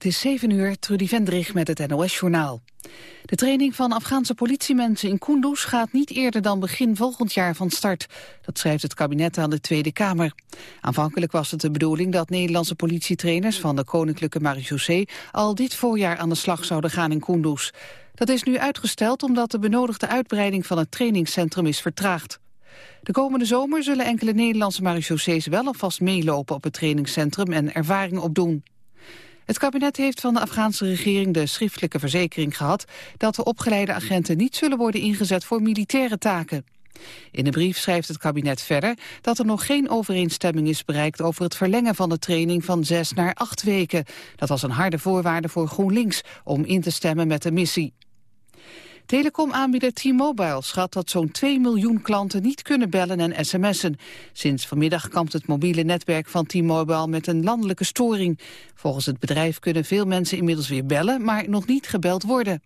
Het is 7 uur, Trudy Vendrig met het NOS-journaal. De training van Afghaanse politiemensen in Kunduz gaat niet eerder dan begin volgend jaar van start. Dat schrijft het kabinet aan de Tweede Kamer. Aanvankelijk was het de bedoeling dat Nederlandse politietrainers van de Koninklijke Marechaussee al dit voorjaar aan de slag zouden gaan in Kunduz. Dat is nu uitgesteld omdat de benodigde uitbreiding van het trainingscentrum is vertraagd. De komende zomer zullen enkele Nederlandse marechaussees wel alvast meelopen op het trainingscentrum en ervaring opdoen. Het kabinet heeft van de Afghaanse regering de schriftelijke verzekering gehad dat de opgeleide agenten niet zullen worden ingezet voor militaire taken. In de brief schrijft het kabinet verder dat er nog geen overeenstemming is bereikt over het verlengen van de training van zes naar acht weken. Dat was een harde voorwaarde voor GroenLinks om in te stemmen met de missie. Telecomaanbieder T-Mobile schat dat zo'n 2 miljoen klanten niet kunnen bellen en sms'en. Sinds vanmiddag kampt het mobiele netwerk van T-Mobile met een landelijke storing. Volgens het bedrijf kunnen veel mensen inmiddels weer bellen, maar nog niet gebeld worden.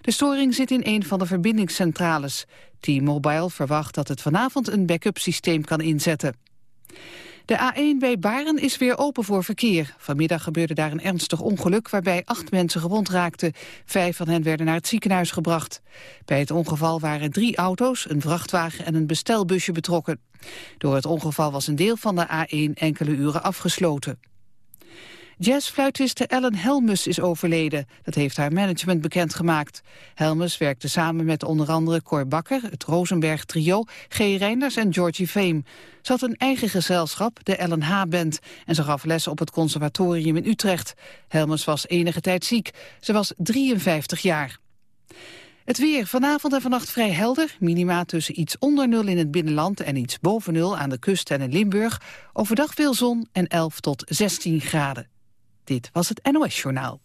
De storing zit in een van de verbindingscentrales. T-Mobile verwacht dat het vanavond een backup systeem kan inzetten. De A1 bij Baren is weer open voor verkeer. Vanmiddag gebeurde daar een ernstig ongeluk waarbij acht mensen gewond raakten. Vijf van hen werden naar het ziekenhuis gebracht. Bij het ongeval waren drie auto's, een vrachtwagen en een bestelbusje betrokken. Door het ongeval was een deel van de A1 enkele uren afgesloten. Jazzfluitiste Ellen Helmus is overleden. Dat heeft haar management bekendgemaakt. Helmus werkte samen met onder andere Cor Bakker, het Rosenberg Trio, G. Reinders en Georgie Fame. Ze had een eigen gezelschap, de Ellen H. Band, en ze gaf lessen op het conservatorium in Utrecht. Helmus was enige tijd ziek. Ze was 53 jaar. Het weer vanavond en vannacht vrij helder. Minima tussen iets onder nul in het binnenland en iets boven nul aan de kust en in Limburg. Overdag veel zon en 11 tot 16 graden. Dit was het NOS Journaal.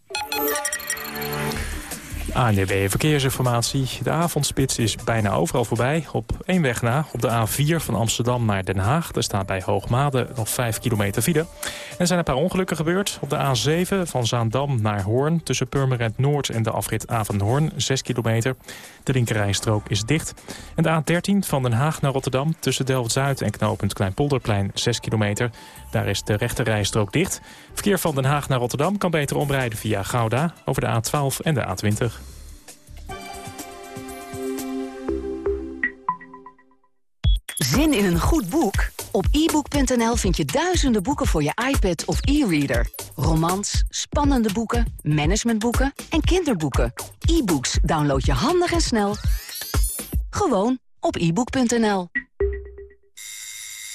ANDB Verkeersinformatie. De avondspits is bijna overal voorbij. Op één weg na, op de A4 van Amsterdam naar Den Haag. Er staat bij Hoogmade nog 5 kilometer file. Er zijn een paar ongelukken gebeurd. Op de A7 van Zaandam naar Hoorn... tussen Purmerend Noord en de afrit Avenhoorn, 6 kilometer. De linkerrijstrook is dicht. En de A13 van Den Haag naar Rotterdam... tussen Delft-Zuid en knooppunt Kleinpolderplein, 6 kilometer. Daar is de rechterrijstrook dicht. Verkeer van Den Haag naar Rotterdam kan beter omrijden via Gouda... over de A12 en de A20. Zin in een goed boek? Op ebook.nl vind je duizenden boeken voor je iPad of e-reader. Romans, spannende boeken, managementboeken en kinderboeken. E-books download je handig en snel. Gewoon op ebook.nl.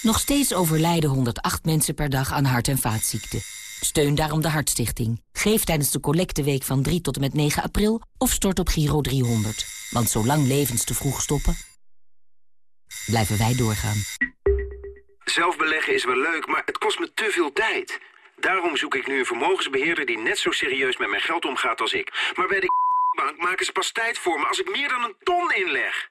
Nog steeds overlijden 108 mensen per dag aan hart- en vaatziekten. Steun daarom de Hartstichting. Geef tijdens de collecteweek van 3 tot en met 9 april of stort op Giro 300. Want zolang levens te vroeg stoppen, blijven wij doorgaan. Zelf beleggen is wel leuk, maar het kost me te veel tijd. Daarom zoek ik nu een vermogensbeheerder die net zo serieus met mijn geld omgaat als ik. Maar bij de bank maken ze pas tijd voor me als ik meer dan een ton inleg.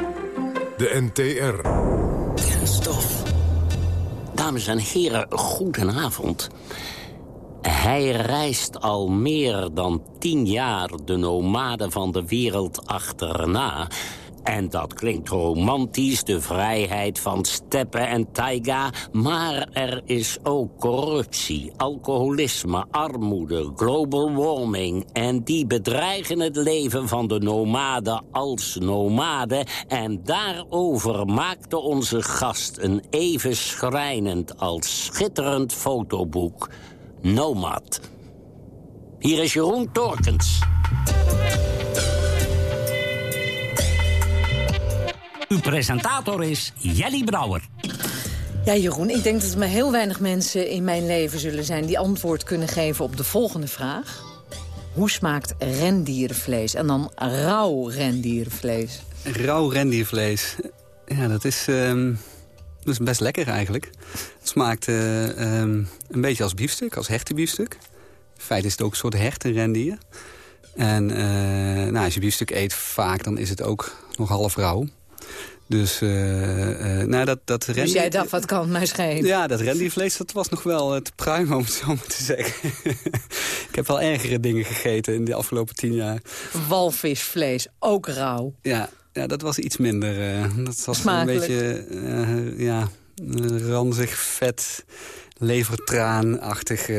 de NTR. Stof. Dames en heren, goedenavond. Hij reist al meer dan tien jaar de nomaden van de wereld achterna. En dat klinkt romantisch, de vrijheid van steppen en taiga. Maar er is ook corruptie, alcoholisme, armoede, global warming. En die bedreigen het leven van de nomaden als nomaden. En daarover maakte onze gast een even schrijnend als schitterend fotoboek... Nomad. Hier is Jeroen Torkens. Uw presentator is Jelly Brouwer. Ja, Jeroen, ik denk dat er maar heel weinig mensen in mijn leven zullen zijn... die antwoord kunnen geven op de volgende vraag. Hoe smaakt rendierenvlees? En dan rauw rendierenvlees. Rauw rendiervlees. Ja, dat is, um, dat is best lekker eigenlijk. Het smaakt uh, um, een beetje als biefstuk, als hertenbiefstuk. In feite is het ook een soort hertenrendier. En nou, als je biefstuk eet vaak, dan is het ook nog half rauw. Dus, uh, nou, dat, dat rendier... dus jij dacht, wat kan het mij schelen? Ja, dat rendiervlees dat was nog wel te pruimen, om het zo maar te zeggen. ik heb wel ergere dingen gegeten in de afgelopen tien jaar. Walvisvlees, ook rauw. Ja, ja dat was iets minder. Uh, dat was een beetje, ja, ranzig, vet, levertraanachtig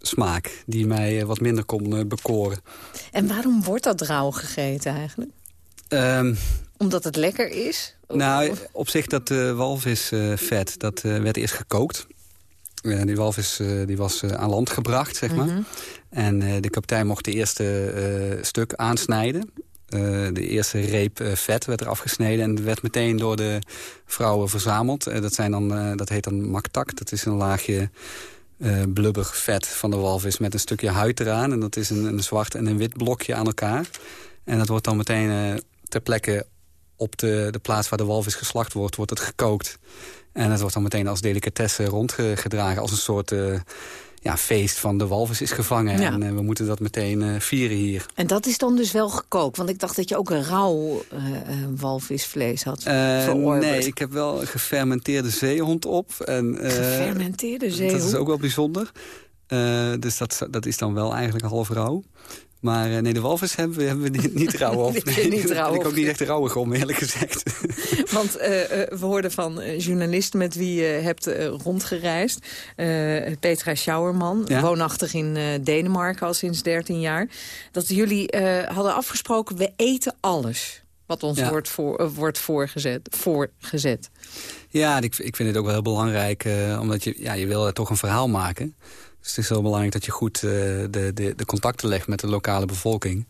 smaak. Die mij wat minder kon bekoren. En waarom wordt dat rauw gegeten eigenlijk? Um, omdat het lekker is? Nou, op zich dat uh, walvisvet, uh, dat uh, werd eerst gekookt. die walvis die was aan land gebracht, zeg maar. Mhm. En de kapitein mocht de eerste stuk aansnijden. de eerste reep vet werd er afgesneden en werd meteen door de vrouwen verzameld. dat, zijn dan, dat heet dan maktak. Dat is een laagje blubber vet van de walvis met een stukje huid eraan. En dat is een, een zwart en een wit blokje aan elkaar. En dat wordt dan meteen ter plekke op de, de plaats waar de walvis geslacht wordt, wordt het gekookt. En het wordt dan meteen als delicatesse rondgedragen. Als een soort uh, ja, feest van de walvis is gevangen. En uh, we moeten dat meteen uh, vieren hier. En dat is dan dus wel gekookt? Want ik dacht dat je ook een rauw walvisvlees had Nee, ik heb wel gefermenteerde zeehond op. En, gefermenteerde zeehond? Dat is ook wel bijzonder. dus dat, dat is dan wel eigenlijk half rauw. Maar eh, nee, de walvis hebben we, hebben we niet, rauw op. Nee, niet rauw ik ook niet echt rouwig om, eerlijk gezegd. Want uh, we hoorden van journalisten met wie je hebt rondgereisd. Petra Schauerman, woonachtig in Denemarken al sinds 13 jaar. Dat jullie hadden afgesproken, we eten alles wat ons wordt, voor, wordt voorgezet, voorgezet. Ja, ik, ik vind het ook wel heel belangrijk, omdat je, ja, je wil toch een verhaal maken. Dus het is heel belangrijk dat je goed uh, de, de, de, contacten legt met de lokale bevolking.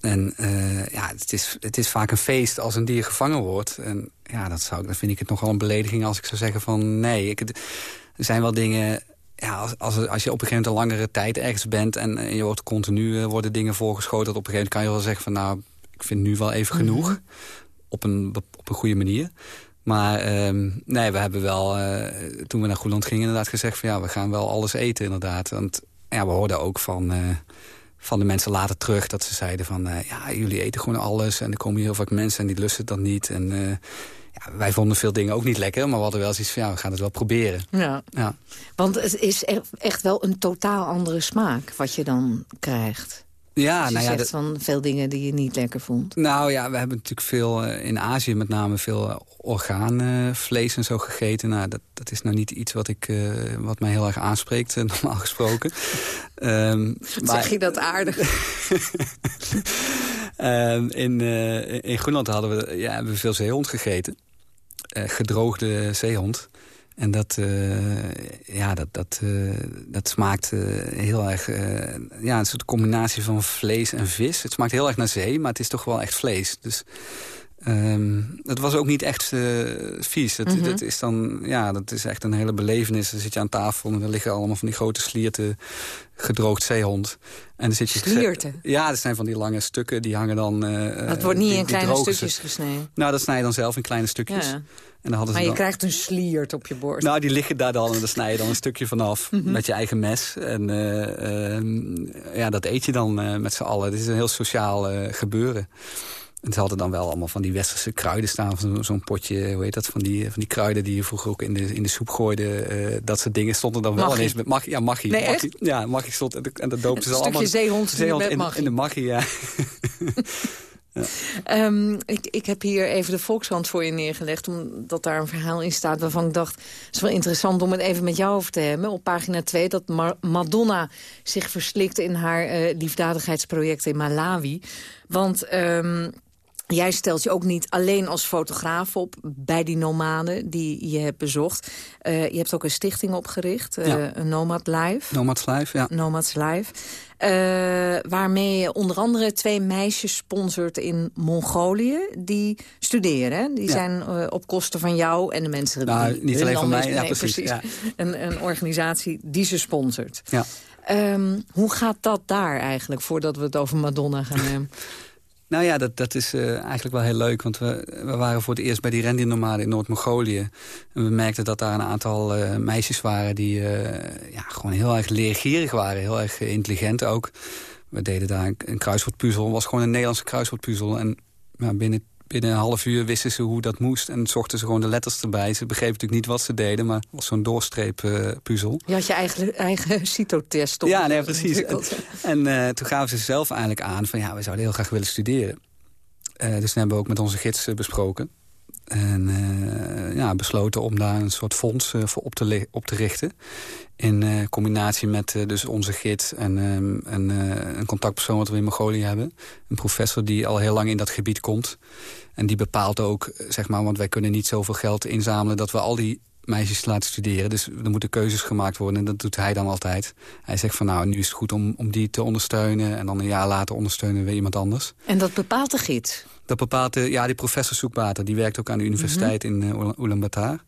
En uh, ja, het is, het is vaak een feest als een dier gevangen wordt. En ja, dat, zou, dan vind ik het nogal een belediging als ik zou zeggen van... nee, ik, er zijn wel dingen... Ja, als, als, als je op een gegeven moment een langere tijd ergens bent... en, en je wordt continu uh, worden dingen voorgeschoten... dat op een gegeven moment kan je wel zeggen van... nou, ik vind nu wel even genoeg. Mhm. op, een, op een goede manier. Maar um, nee, we hebben wel, uh, toen we naar Groenland gingen, inderdaad gezegd van ja, we gaan wel alles eten inderdaad. Want ja, we hoorden ook van, uh, van de mensen later terug dat ze zeiden van uh, ja, jullie eten gewoon alles. En er komen hier heel vaak mensen en die lusten dat niet. En ja, wij vonden veel dingen ook niet lekker, maar we hadden wel zoiets van ja, we gaan het wel proberen. Ja. ja. Want het is echt wel een totaal andere smaak wat je dan krijgt. Ja, dus nou ja, van veel dingen die je niet lekker vond. Nou ja, we hebben natuurlijk veel uh, in Azië met name veel uh, orgaanvlees en zo gegeten. Nou, dat, dat is nou niet iets wat, ik, uh, wat mij heel erg aanspreekt, normaal gesproken. um, maar... Zeg je dat aardig? um, in, in Groenland hadden we, ja, hebben we veel zeehond gegeten. gedroogde zeehond. En dat, uh, ja, dat, dat, uh, dat smaakt uh, heel erg... ja, een soort combinatie van vlees en vis. Het smaakt heel erg naar zee, maar het is toch wel echt vlees. Dus um, het was ook niet echt vies. Dat, mm dat, is dan, ja, dat is echt een hele belevenis. Dan zit je aan tafel en er liggen allemaal van die grote slierten gedroogd zeehond. En dan zit je slierten? Ja, dat zijn van die lange stukken. Die hangen dan... het wordt niet in kleine stukjes gesneden? Nou, dat snij je dan zelf in kleine stukjes. Ja. En dan hadden maar je krijgt een sliert op je borst. Nou, die liggen daar dan en dan snij je dan een stukje vanaf mm met je eigen mes. En uh, uh, ja, dat eet je dan met z'n allen. Het is een heel sociaal gebeuren. En ze hadden dan wel allemaal van die westerse kruiden staan. Zo'n zo potje, hoe heet dat, van die, van die kruiden die je vroeger ook in de, in de soep gooide. dat soort dingen stonden dan wel ineens met mag, Ja, magie. Nee, magie, Ja, magie stond en, en dat doopte ze allemaal. Een stukje zeehond, zeehond in, in, de magie, ja. Ehm, ik, ik heb hier even de Volkshand voor je neergelegd... omdat daar een verhaal in staat waarvan ik dacht... het is wel interessant om het even met jou over te hebben. Op pagina 2 dat Madonna zich verslikt in haar uh, liefdadigheidsproject in Malawi. Want... Um, Jij stelt je ook niet alleen als fotograaf op bij die nomaden die je hebt bezocht. Uh, je hebt ook een stichting opgericht, uh, ja. Nomad Life. Nomads Life, ja. Nomads Life. Uh, waarmee je onder andere twee meisjes sponsort in Mongolië. Die studeren, Die zijn op kosten van jou en de mensen nou, die... Niet alleen van mij, ja, precies. Ja. Een, een organisatie die ze sponsort. Ja. Um, hoe gaat dat daar eigenlijk, voordat we het over Madonna gaan hebben? Nou ja, dat, dat is uh, eigenlijk wel heel leuk. Want we, we waren voor het eerst bij die rendiernomaden in Noord-Mongolië. En we merkten dat daar een aantal uh, meisjes waren... die uh, ja, gewoon heel erg leergierig waren. Heel erg intelligent ook. we deden daar een, kruiswoordpuzzel. Het was gewoon een Nederlandse kruiswoordpuzzel. En ja, binnen, binnen een half uur wisten ze hoe dat moest. En zochten ze gewoon de letters erbij. Ze begrepen natuurlijk niet wat ze deden, maar het was zo'n doorstreeppuzzel. Je had je eigen, eigen CITO-test op. Ja, nee, precies. En, en uh, toen gaven ze zelf eigenlijk aan van ja, we zouden heel graag willen studeren. Uh, dus dat hebben we ook met onze gids besproken. En uh, ja, besloten om daar een soort fonds uh, voor op te, op te richten. In uh, combinatie met dus onze gids en een, een contactpersoon wat we in Mongolië hebben. Een professor die al heel lang in dat gebied komt. En die bepaalt ook, zeg maar, want wij kunnen niet zoveel geld inzamelen... dat we al die meisjes laten studeren. Dus er moeten keuzes gemaakt worden en dat doet hij dan altijd. Hij zegt van nou, nu is het goed om, om die te ondersteunen... en dan een jaar later ondersteunen we iemand anders. En dat bepaalt de gids? Dat bepaalt, de, ja, die professor Soekbater. Die werkt ook aan de universiteit in uh, Ulaanbaatar.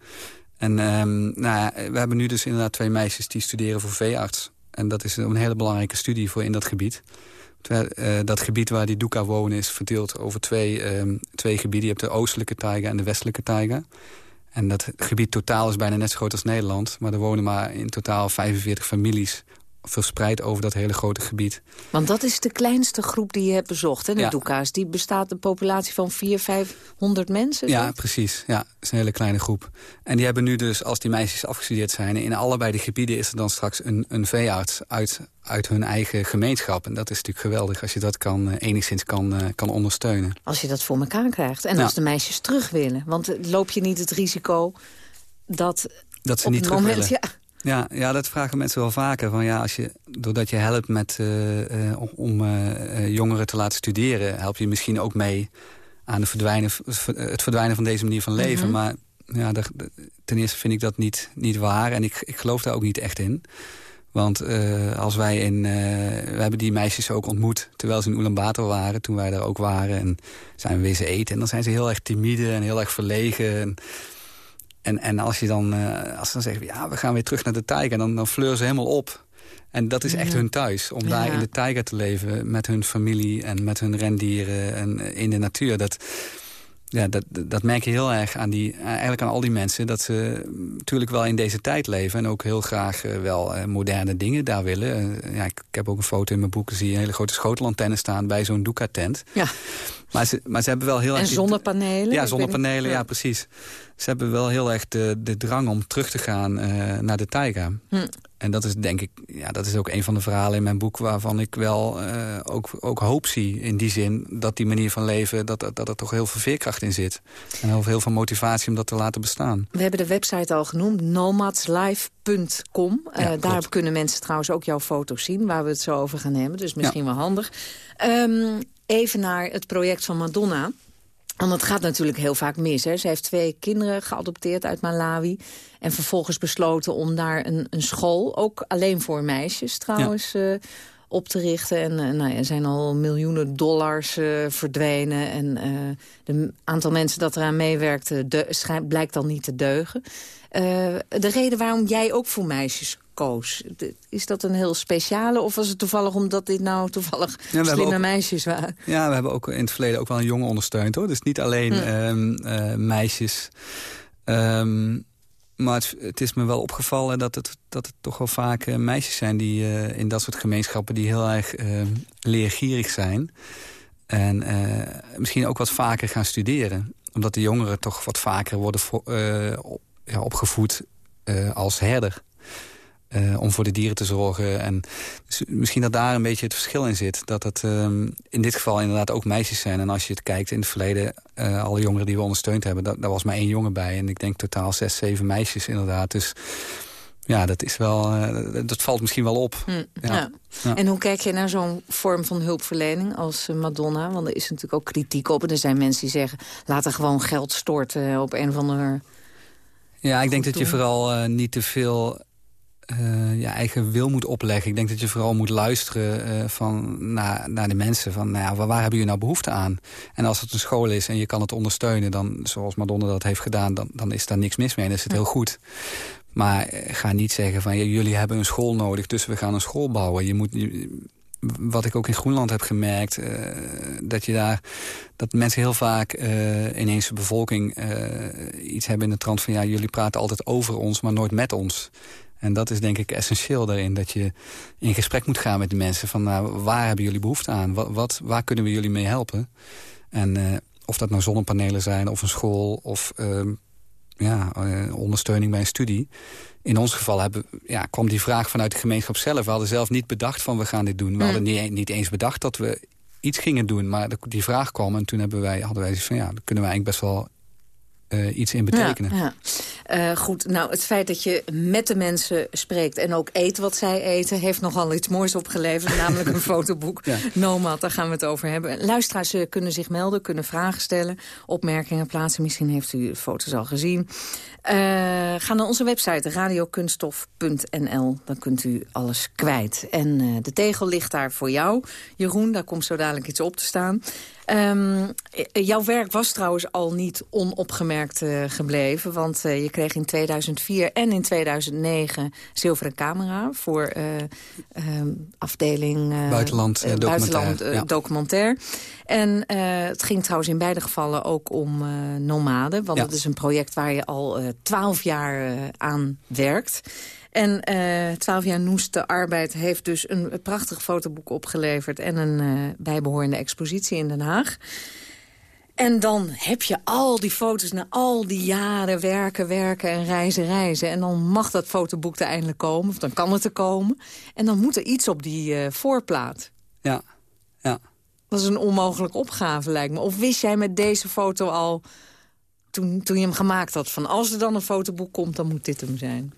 En um, nou we hebben nu dus inderdaad twee meisjes die studeren voor veearts. En dat is een hele belangrijke studie voor in dat gebied. Uh, dat gebied waar die Duka wonen is verdeeld over twee, um, twee gebieden. Je hebt de oostelijke taiga en de westelijke taiga. En dat gebied totaal is bijna net zo groot als Nederland. Maar er wonen maar in totaal 45 families verspreid over dat hele grote gebied. Want dat is de kleinste groep die je hebt bezocht, hè, de ja. Doeka's. Die bestaat een populatie van 400, 500 mensen? Ja, precies. Ja, dat is een hele kleine groep. En die hebben nu dus, als die meisjes afgestudeerd zijn... in allebei de gebieden is er dan straks een, een veearts uit, uit hun eigen gemeenschap. En dat is natuurlijk geweldig als je dat kan, uh, enigszins kan, uh, kan ondersteunen. Als je dat voor elkaar krijgt. En ja. als de meisjes terug willen. Want loop je niet het risico dat... Dat ze niet terug moment, willen. Ja, ja, ja, dat vragen mensen wel vaker. Van, ja, als je, doordat je helpt met, uh, uh, om uh, jongeren te laten studeren... help je misschien ook mee aan de verdwijnen, het verdwijnen van deze manier van leven. Mm -hmm. Maar ja, ten eerste vind ik dat niet, niet waar. En ik, ik geloof daar ook niet echt in. Want als wij in... we hebben die meisjes ook ontmoet terwijl ze in Ulaanbaatar waren. Toen wij daar ook waren. En zijn we wezen eten. En dan zijn ze heel erg timide en heel erg verlegen. En, en, en als je dan, uh, als ze dan zeggen, ja, we gaan weer terug naar de taiga... dan, dan fleuren ze helemaal op. En dat is echt hun thuis. Om ja. daar in de taiga te leven met hun familie en met hun rendieren en in de natuur. Dat, ja, dat, dat merk je heel erg aan, die, eigenlijk aan al die mensen. Dat ze natuurlijk wel in deze tijd leven. En ook heel graag uh, wel moderne dingen daar willen. Ja, ik, ik, heb ook een foto in mijn boeken. Zie je een hele grote schotelantenne staan bij zo'n Duca-tent. Ja. Maar ze, maar ze hebben wel heel en erg... En zonnepanelen? Ja, zonnepanelen, ja. precies. Ze hebben wel heel erg de, de drang om terug te gaan naar de taiga. Hm. En dat is denk ik, ja, dat is ook een van de verhalen in mijn boek... waarvan ik wel uh, ook, ook hoop zie in die zin... dat die manier van leven, dat, dat er toch heel veel veerkracht in zit. En heel, heel veel motivatie om dat te laten bestaan. We hebben de website al genoemd, nomadslife.com. Ja, uh, daar kunnen mensen trouwens ook jouw foto's zien... waar we het zo over gaan hebben, dus misschien ja. wel handig. Um, even naar het project van Madonna... Want het gaat natuurlijk heel vaak mis. Hè. Ze heeft twee kinderen geadopteerd uit Malawi. En vervolgens besloten om daar een, een school, ook alleen voor meisjes trouwens... Ja. Uh, op te richten. En uh, nou, er zijn al miljoenen dollars uh, verdwenen. En het aantal mensen dat eraan meewerkte blijkt dan niet te deugen. De reden waarom jij ook voor meisjes koos. Is dat een heel speciale of was het toevallig omdat dit nou toevallig ja, slimme ook, meisjes waren? Ja, we hebben ook in het verleden ook wel een jongen ondersteund hoor. Dus niet alleen hm. um, uh, meisjes. Um, maar het, het, is me wel opgevallen dat het, dat het toch wel vaak uh, meisjes zijn... die uh, in dat soort gemeenschappen die heel erg leergierig zijn. En misschien ook wat vaker gaan studeren. Omdat de jongeren toch wat vaker worden ja, opgevoed als herder. Uh, om voor de dieren te zorgen. En dus misschien dat daar een beetje het verschil in zit. Dat het um, in dit geval inderdaad ook meisjes zijn. En als je het kijkt in het verleden, uh, alle jongeren die we ondersteund hebben... daar was maar één jongen bij. En ik denk totaal zes, zeven meisjes inderdaad. Dus ja, dat is wel, dat valt misschien wel op. Hm, ja. Ja. En hoe kijk je naar zo'n vorm van hulpverlening als Madonna? Want er is natuurlijk ook kritiek op. En er zijn mensen die zeggen, laat er gewoon geld storten op een of andere... Ja, ik denk dat je vooral niet te veel uh, je eigen wil moet opleggen. Ik denk dat je vooral moet luisteren uh, van, naar, naar de mensen. Van, nou ja, waar, waar, hebben jullie nou behoefte aan? En als het een school is en je kan het ondersteunen... dan, zoals Madonna dat heeft gedaan, dan, dan is daar niks mis mee. En dan is het heel goed. Maar eh, ga niet zeggen van, ja, jullie hebben een school nodig... dus we gaan een school bouwen. Je moet... Je, wat ik ook in Groenland heb gemerkt, uh, dat je daar dat mensen heel vaak uh, ineens de bevolking uh, iets hebben in de trant van ja, jullie praten altijd over ons, maar nooit met ons. En dat is denk ik essentieel daarin. Dat je in gesprek moet gaan met de mensen. Van nou, waar hebben jullie behoefte aan? Wat, wat, waar kunnen we jullie mee helpen? En of dat nou zonnepanelen zijn of een school of uh, ja, uh, ondersteuning bij een studie. In ons geval hebben, ja, kwam die vraag vanuit de gemeenschap zelf. We hadden zelf niet bedacht van we gaan dit doen. We mm. hadden niet, niet eens bedacht dat we iets gingen doen. Maar die vraag kwam en toen hebben wij, hadden wij van ja, dan kunnen we eigenlijk best wel uh, iets in betekenen. Ja, ja. Uh, goed, nou het feit dat je met de mensen spreekt en ook eet wat zij eten... heeft nogal iets moois opgeleverd, namelijk een fotoboek. Ja. Nomad, daar gaan we het over hebben. Luisteraars uh, kunnen zich melden, kunnen vragen stellen, opmerkingen plaatsen. Misschien heeft u de foto's al gezien. ga naar onze website radiokunststof.nl, dan kunt u alles kwijt. En de tegel ligt daar voor jou, Jeroen, daar komt zo dadelijk iets op te staan. Um, jouw werk was trouwens al niet onopgemerkt uh, gebleven. Want uh, je kreeg in 2004 en in 2009 zilveren camera... voor uh, afdeling buitenland, buitenland ja. documentair. En het ging trouwens in beide gevallen ook om nomaden. Want ja. het is een project waar je al twaalf jaar aan werkt. En twaalf uh, jaar noeste arbeid heeft dus een prachtig fotoboek opgeleverd... en een uh, bijbehorende expositie in Den Haag. En dan heb je al die foto's na al die jaren werken, werken en reizen, reizen. En dan mag dat fotoboek er eindelijk komen, of dan kan het er komen. En dan moet er iets op die uh, voorplaat. Ja, ja. Dat is een onmogelijke opgave, lijkt me. Of wist jij met deze foto al, toen, toen je hem gemaakt had... van als er dan een fotoboek komt, dan moet dit hem zijn?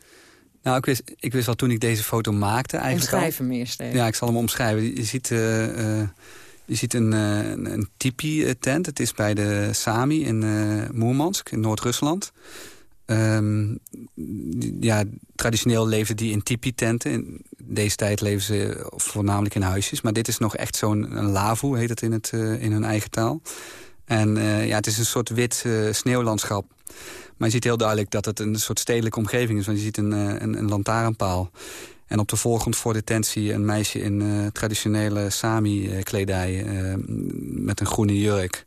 Nou, ik wist, ik wist al toen ik deze foto maakte eigenlijk Omschrijf hem eerst even. Ja, ik zal hem omschrijven. Je ziet, uh, uh, je ziet een, uh, een tipi-tent. Het is bij de Sami in Moermansk, in Noord-Rusland. Um, ja, traditioneel leefden die in tipi-tenten. In deze tijd leven ze voornamelijk in huisjes. Maar dit is nog echt zo'n lavu, heet het in, het, in hun eigen taal. En ja, het is een soort wit sneeuwlandschap. Maar je ziet heel duidelijk dat het een soort stedelijke omgeving is. Want je ziet een, een, een lantaarnpaal. En op de voorgrond voor detentie een meisje in uh, traditionele Sami-kledij... Uh, met een groene jurk,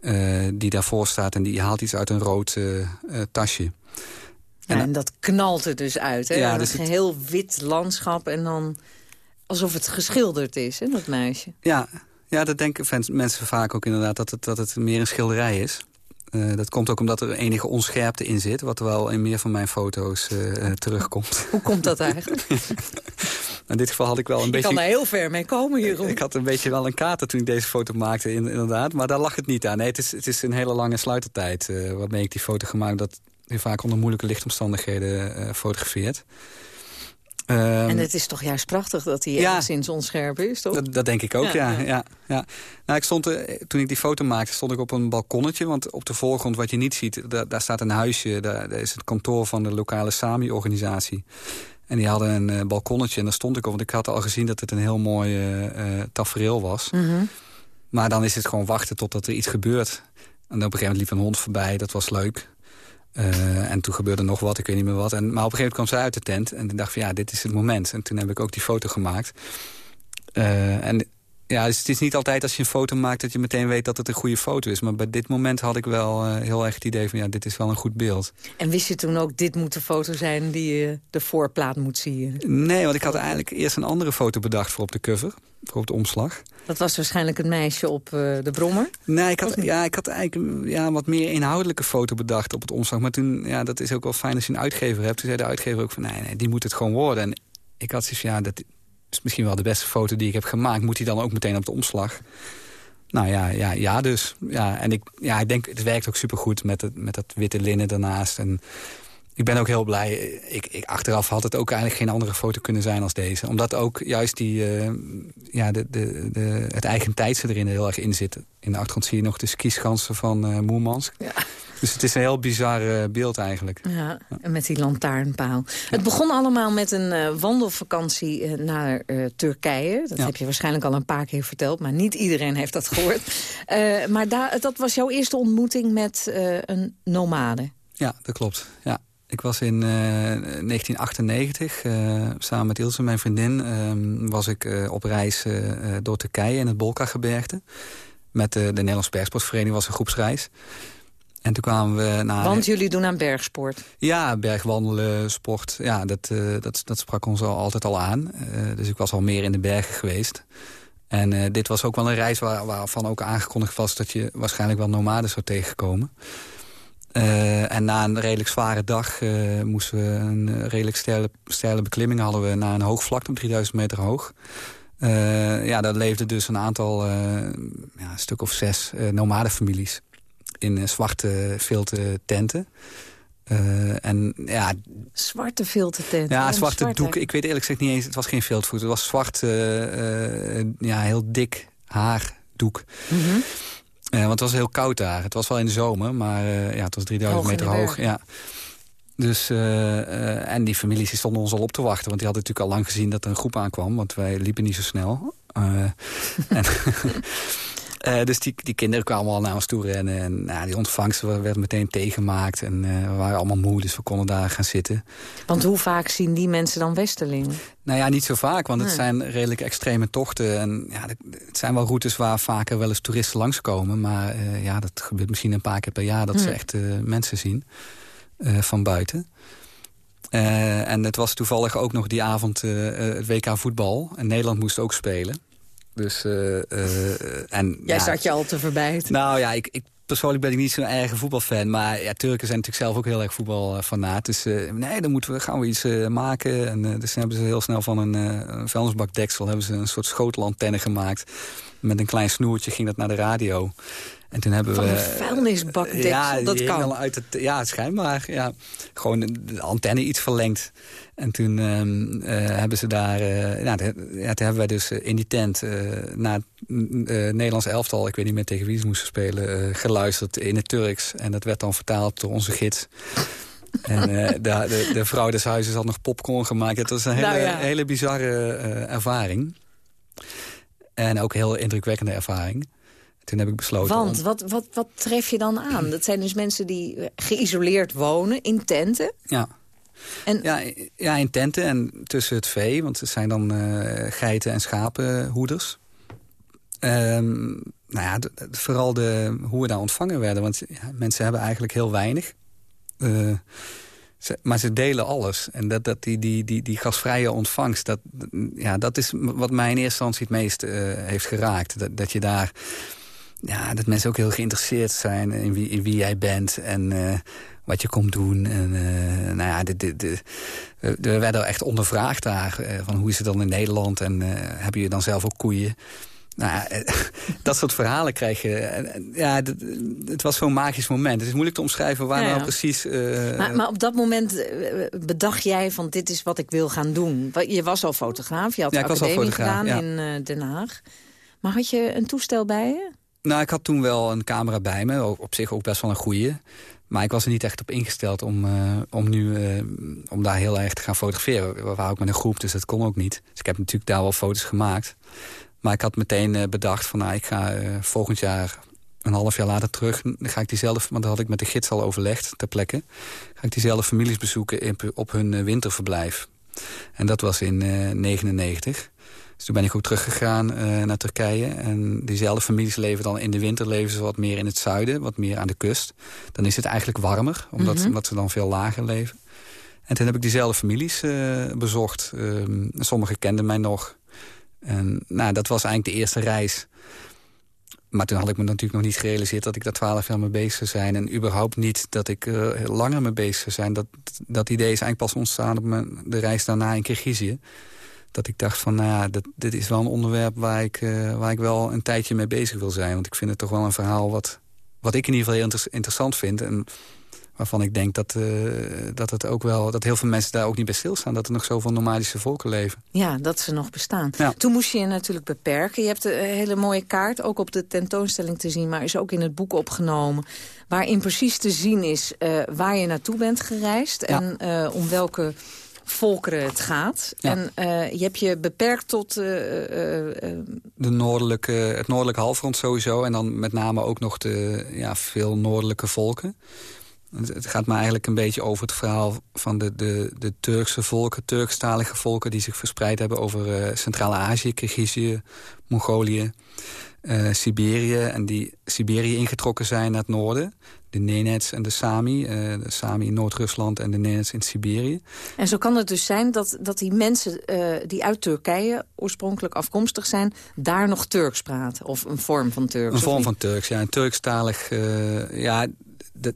uh, die daarvoor staat... en die haalt iets uit een rood tasje. Ja, en, dat knalt er dus uit, hè? Ja, dus een heel wit landschap en dan alsof het geschilderd is, hè, dat meisje. Ja, ja dat denken mensen vaak ook inderdaad, dat het, dat het meer een schilderij is. Uh, dat komt ook omdat er enige onscherpte in zit... wat wel in meer van mijn foto's uh, terugkomt. Hoe komt dat eigenlijk? in dit geval had ik wel een je beetje... kan er heel ver mee komen, Jeroen. Ik had een beetje wel een kater toen ik deze foto maakte, inderdaad. Maar daar lag het niet aan. Nee, het is, het is een hele lange sluitertijd uh, waarmee ik die foto gemaakt... dat je vaak onder moeilijke lichtomstandigheden fotografeert. Um, en het is toch juist prachtig dat hij ja, enigszins onscherp is, toch? Dat, dat denk ik ook, ja. ja, ja. ja, Nou, ik stond, toen ik die foto maakte, stond ik op een balkonnetje. Want op de voorgrond, wat je niet ziet, daar, daar staat een huisje. Daar, daar, is het kantoor van de lokale Sami-organisatie. En die hadden een uh, balkonnetje en daar stond ik op. Want ik had al gezien dat het een heel mooi uh, tafereel was. Mm -hmm. Maar dan is het gewoon wachten totdat er iets gebeurt. En op een gegeven moment liep een hond voorbij, dat was leuk. Uh, en toen gebeurde nog wat, ik weet niet meer wat. En, maar op een gegeven moment kwam ze uit de tent. En ik dacht van ja, dit is het moment. En toen heb ik ook die foto gemaakt. Uh, en ja, dus het is niet altijd als je een foto maakt... dat je meteen weet dat het een goede foto is. Maar bij dit moment had ik wel uh, heel erg het idee van... ja, dit is wel een goed beeld. En wist je toen ook, dit moet de foto zijn die je de voorplaat moet zien? Nee, want ik had eigenlijk eerst een andere foto bedacht voor op de cover. Voor op de omslag. Dat was waarschijnlijk het meisje op uh, de brommer? Nee, ik had, ja, ik had eigenlijk ja, wat meer inhoudelijke foto bedacht op het omslag. Maar toen, ja, dat is ook wel fijn als je een uitgever hebt. Toen zei de uitgever ook van, nee, nee die moet het gewoon worden. En ik had zoiets van, ja, dat, is misschien wel de beste foto die ik heb gemaakt. Moet die dan ook meteen op de omslag? Nou ja, ja, ja dus. Ja, en ik, ja, ik denk, het werkt ook supergoed met, het, met dat witte linnen daarnaast. En ik ben ook heel blij. Ik, ik, achteraf had het ook eigenlijk geen andere foto kunnen zijn als deze. Omdat ook juist die, uh, ja, de, de, de, het eigen tijdse erin heel erg in zit. In de achtergrond zie je nog de skischansen van uh, Moermansk. Ja. Dus het is een heel bizar uh, beeld eigenlijk. Ja, en met die lantaarnpaal. Het begon allemaal met een wandelvakantie naar Turkije. Dat ja. heb je waarschijnlijk al een paar keer verteld, maar niet iedereen heeft dat gehoord. maar dat was jouw eerste ontmoeting met een nomade. Ja, dat klopt. Ja. Ik was in 1998, samen met Ilse, mijn vriendin... was ik op reis door Turkije in het Bolka-gebergte. Met de, de Nederlandse Perssportvereniging was een groepsreis. En toen kwamen we naar... Want jullie doen aan bergsport? Ja, bergwandelen, sport. Ja, dat, dat, dat sprak ons al, altijd al aan. Dus ik was al meer in de bergen geweest. En dit was ook wel een reis waar, waarvan ook aangekondigd was... dat je waarschijnlijk wel nomaden zou tegenkomen. En na een redelijk zware dag moesten we een redelijk steile, steile beklimming... hadden we naar een hoog vlak op 3000 meter hoog. ja, daar leefden dus een aantal, ja, een stuk of zes nomadenfamilies in eh, zwarte filten tenten. Uh, en ja, zwarte filten tenten? Ja, zwarte doek. Ik weet eerlijk gezegd niet eens, het was geen filtvoet. Het was zwart, uh, ja, heel dik haardoek. Mm -hmm. Want het was heel koud daar. Het was wel in de zomer, maar ja, het was 3000 meter hoog. Ja. Dus, en die families die stonden ons al op te wachten. Want die hadden natuurlijk al lang gezien dat er een groep aankwam. Want wij liepen niet zo snel. en Uh, dus die, die kinderen kwamen al naar ons toe rennen. En nou, die ontvangst werd meteen tegengemaakt. En uh, we waren allemaal moe, dus we konden daar gaan zitten. Want hoe vaak zien die mensen dan Westerlingen? Nou ja, niet zo vaak, want het zijn redelijk extreme tochten. En ja, het zijn wel routes waar vaker wel eens toeristen langskomen. Maar uh, ja, dat gebeurt misschien een paar keer per jaar dat ze echt mensen zien van buiten. en het was toevallig ook nog die avond het WK voetbal. En Nederland moest ook spelen. Dus, uh, en, Jij ja, zat je al te verbijten. Nou ja, ik, ik, persoonlijk ben ik niet zo'n erge voetbalfan. Maar ja, Turken zijn natuurlijk zelf ook heel erg voetbalfanaat. Dus uh, nee, dan moeten we, gaan we iets maken. En dus hebben ze heel snel van een, een vuilnisbakdeksel... hebben ze een soort schotelantenne gemaakt. Met een klein snoertje ging dat naar de radio. En toen hebben Van we... een vuilnisbakdeksel, ja, dat kan. Uit het, ja, schijnbaar. Ja. Gewoon de antenne iets verlengd. En toen uh, uh, hebben ze daar... Uh, nou, ja, toen hebben wij dus in die tent naar het Nederlands elftal... ik weet niet meer tegen wie ze moesten spelen... geluisterd in het Turks. En dat werd dan vertaald door onze gids. en de, de, de, vrouw des huizes had nog popcorn gemaakt. Het was een hele, nou ja. hele bizarre ervaring. En ook een heel indrukwekkende ervaring. Toen heb ik besloten... Want, wat, wat, wat tref je dan aan? Dat zijn dus mensen die geïsoleerd wonen in tenten? Ja. En... Ja, ja, in tenten en tussen het vee. Want het zijn dan uh, geiten- en schapenhoeders. Um, nou ja, de, de, vooral de, hoe we daar ontvangen werden. Want ja, mensen hebben eigenlijk heel weinig. Uh, ze, maar ze delen alles. En dat, dat die, die, die, die gasvrije ontvangst, dat, ja, dat is wat mij in eerste instantie het meest uh, heeft geraakt. Dat, dat je daar ja, dat mensen ook heel geïnteresseerd zijn in wie, in wie jij bent en uh, wat je komt doen. En, uh, nou ja, de, de, de, we werden echt ondervraagd daar. Uh, van hoe is het dan in Nederland en heb je dan zelf ook koeien? Nou ja, dat soort verhalen krijg je. Ja, het was zo'n magisch moment. Het is moeilijk te omschrijven waar ja, ja. nou precies... Maar, maar, op dat moment bedacht jij van dit is wat ik wil gaan doen. Je was al fotograaf, je had ja, academie gedaan in Den Haag. Maar had je een toestel bij je? Nou, ik had toen wel een camera bij me. Op zich ook best wel een goede. Maar ik was er niet echt op ingesteld om, uh, om nu uh, om daar heel erg te gaan fotograferen. We waren ook met een groep, dus dat kon ook niet. Dus ik heb natuurlijk daar wel foto's gemaakt. Maar ik had meteen uh, bedacht van nou, ik ga volgend jaar een half jaar later terug. Ga ik diezelfde, want dat had ik met de gids al overlegd ter plekke. Ga ik diezelfde families bezoeken in, op hun winterverblijf. En dat was in 99. Dus toen ben ik ook teruggegaan uh, naar Turkije. En diezelfde families leven dan in de winter leven ze wat meer in het zuiden, wat meer aan de kust. Dan is het eigenlijk warmer, omdat, mm -hmm. omdat ze dan veel lager leven. En toen heb ik diezelfde families uh, bezocht. Uh, sommigen kenden mij nog. En nou, dat was eigenlijk de eerste reis. Maar toen had ik me natuurlijk nog niet gerealiseerd dat ik daar twaalf jaar mee bezig zou zijn. En überhaupt niet dat ik uh, langer mee bezig zou zijn. Dat, dat idee is eigenlijk pas ontstaan op mijn, de reis daarna in Kirgizië dat ik dacht van, nou ja, dat, dit is wel een onderwerp waar ik, uh, waar ik wel een tijdje mee bezig wil zijn. Want ik vind het toch wel een verhaal wat, wat ik in ieder geval heel inter interessant vind. En waarvan ik denk dat, uh, dat, het ook wel, dat heel veel mensen daar ook niet bij stilstaan. Dat er nog zoveel nomadische volken leven. Ja, dat ze nog bestaan. Ja. Toen moest je je natuurlijk beperken. Je hebt een hele mooie kaart, ook op de tentoonstelling te zien... maar is ook in het boek opgenomen... waarin precies te zien is uh, waar je naartoe bent gereisd... Ja. en om welke volkeren het gaat. Ja. En uh, je hebt je beperkt tot... Uh, uh, de noordelijke, het noordelijke halfrond sowieso. En dan met name ook nog de ja, veel noordelijke volken. Het gaat me eigenlijk een beetje over het verhaal van de, de, de Turkse volken... Turkstalige volken die zich verspreid hebben over Centraal-Azië, Kirgizië, Mongolië... Siberië en die Siberië ingetrokken zijn naar het noorden. De Nenets en de Sami. de Sami in Noord-Rusland en de Nenets in Siberië. En zo kan het dus zijn dat, dat die mensen die uit Turkije oorspronkelijk afkomstig zijn... daar nog Turks praten, of een vorm van Turks? Een vorm van Turks, ja. Een Turkstalig, ja, dat,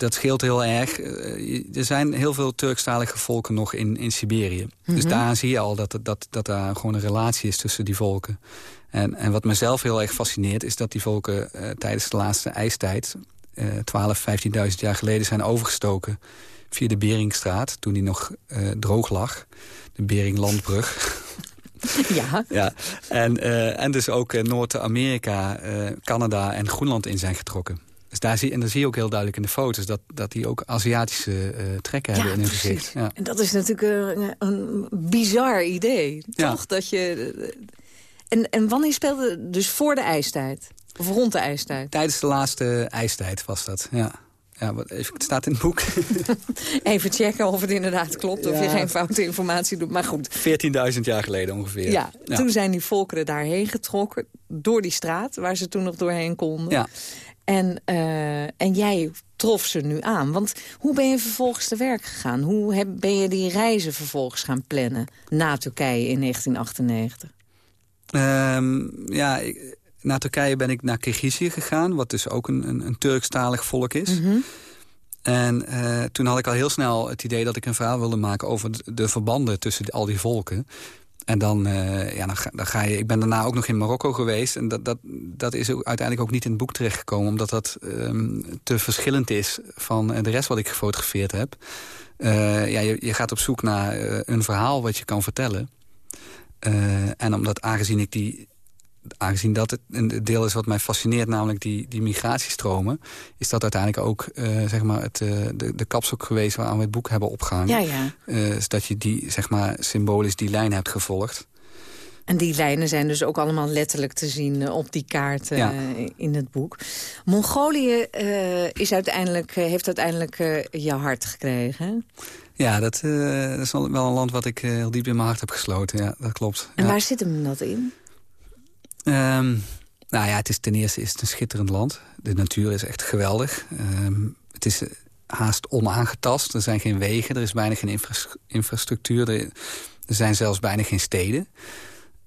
dat scheelt heel erg. Eh, er zijn heel veel Turkstalige volken nog in, in Siberië. Dus mhm. daar zie je al dat, dat, dat daar gewoon een relatie is tussen die volken. En, en wat mezelf heel erg fascineert... is dat die volken uh, tijdens de laatste ijstijd... Uh, 12, 15.000 jaar geleden zijn overgestoken via de Beringstraat... toen die nog uh, droog lag. De Beringlandbrug. Ja. ja. En, uh, en dus ook Noord-Amerika, Canada en Groenland in zijn getrokken. Dus daar zie, en dan zie je ook heel duidelijk in de foto's... dat, dat die ook Aziatische uh, trekken hebben in hun gezicht. Ja. En dat is natuurlijk een, een bizar idee, toch? Dat je, en, en wanneer speelde dus voor de ijstijd? Of rond de ijstijd? Tijdens de laatste ijstijd was dat, ja. Ja, wat, even, het staat in het boek. even checken of het inderdaad klopt, of je geen foute informatie doet. Maar goed. 14.000 jaar geleden ongeveer. Ja, toen zijn die volkeren daarheen getrokken, door die straat... waar ze toen nog doorheen konden. Ja. En, uh, en jij trof ze nu aan. Want hoe ben je vervolgens te werk gegaan? Hoe heb, ben je die reizen vervolgens gaan plannen na Turkije in 1998? Um, ehm, ja, ik, na Turkije ben ik naar Kirgizië gegaan... wat dus ook een, een, een Turkstalig volk is. Mm En uh, toen had ik al heel snel het idee dat ik een verhaal wilde maken... over de verbanden tussen al die volken. En dan, uh, ja, dan, ga, dan ga je... Ik ben daarna ook nog in Marokko geweest. En dat, dat, dat is ook uiteindelijk ook niet in het boek terechtgekomen... omdat dat um, te verschillend is van de rest wat ik gefotografeerd heb. Uh, ja, je, je, gaat op zoek naar een verhaal wat je kan vertellen. En omdat aangezien ik die aangezien dat het een deel is wat mij fascineert, namelijk die, die migratiestromen... is dat uiteindelijk ook uh, zeg maar het, uh, de, de kapstok geweest waaraan we het boek hebben opgehangen. Ja, ja. Uh, dat je die, zeg maar, symbolisch die lijn hebt gevolgd. En die lijnen zijn dus ook allemaal letterlijk te zien op die kaart ja. in het boek. Mongolië is uiteindelijk, heeft uiteindelijk je hart gekregen, Ja, dat, dat, is wel een land wat ik heel diep in mijn hart heb gesloten. Ja, dat klopt. En ja. waar zit hem dat in? Um, nou ja, het is ten eerste is het een schitterend land. De natuur is echt geweldig. Um, het is haast onaangetast. Er zijn geen wegen, er is bijna geen infra infrastructuur. Er, er, zijn zelfs bijna geen steden.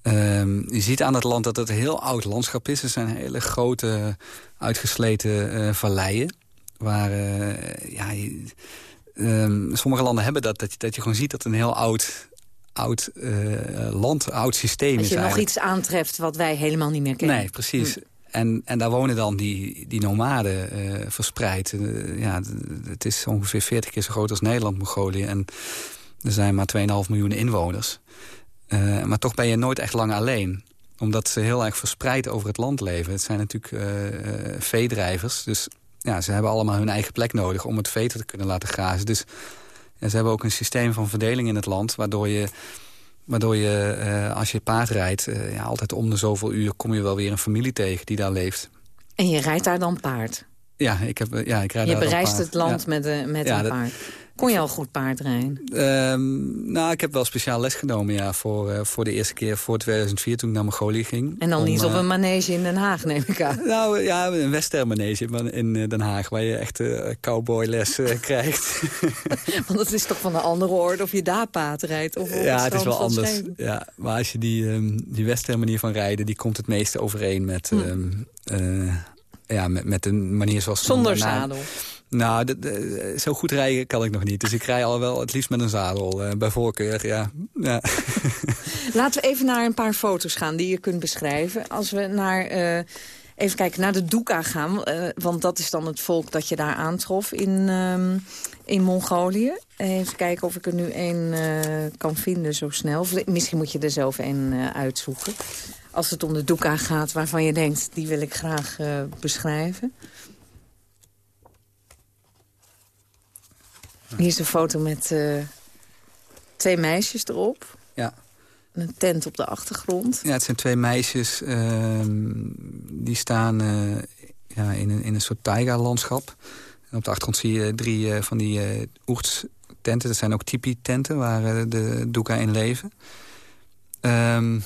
Um, je ziet aan het land dat het een heel oud landschap is. Er zijn hele grote, uitgesleten uh, valleien. Waar, ja, je, sommige landen hebben dat, dat je, dat je gewoon ziet dat een heel oud oud uh, land, oud systeem Als je nog iets aantreft wat wij helemaal niet meer kennen. Nee, precies. Hm. En, en daar wonen dan die, die nomaden uh, verspreid. Uh, ja, het is ongeveer 40 keer zo groot als Nederland, Mongolië. En er zijn maar 2,5 miljoen inwoners. Maar toch ben je nooit echt lang alleen. Omdat ze heel erg verspreid over het land leven. Het zijn natuurlijk veedrijvers. Dus ja, ze hebben allemaal hun eigen plek nodig om het vee te kunnen laten grazen. Dus ze hebben ook een systeem van verdeling in het land... waardoor je, waardoor je uh, als je paard rijdt... Uh, ja, altijd om de zoveel uur kom je wel weer een familie tegen die daar leeft. En je rijdt daar dan paard? Ja, ik, heb, ja, ik rijd je daar bereist het land met, uh, met ja, een paard? Kon je al goed paardrijden? Um, nou, ik heb wel speciaal les genomen ja, voor, uh, voor de eerste keer voor 2004 toen ik naar Mongolië ging. En dan om, niet op een manege in Den Haag, neem ik aan. Nou ja, een western manege in Den Haag waar je echt uh, cowboyles uh, krijgt. Want het is toch van een andere orde of je daar paard rijdt? Of ja, het is wel anders. Ja, maar als je die, um, die western manier van rijden, die komt het meeste overeen met... Hm. Um, ja, met, met de manier zoals... Zonder zadel. Nou, zo goed rijden kan ik nog niet. Dus ik rij al wel het liefst met een zadel, uh, bij voorkeur, ja. ja. Laten we even naar een paar foto's gaan die je kunt beschrijven. Als we naar, uh, even kijken, naar de Doeka gaan. Uh, want dat is dan het volk dat je daar aantrof in, um, in Mongolië. Even kijken of ik er nu één kan vinden zo snel. Misschien moet je er zelf één uitzoeken. Als het om de Doeka gaat waarvan je denkt, die wil ik graag beschrijven. Hier is een foto met uh, twee meisjes erop. Ja. Een tent op de achtergrond. Ja, het zijn twee meisjes. Uh, die staan uh, ja, in, een, in een soort taiga-landschap. En op de achtergrond zie je drie uh, van die oertstenten. Dat zijn ook tipi-tenten waar de doeka in leven. Um,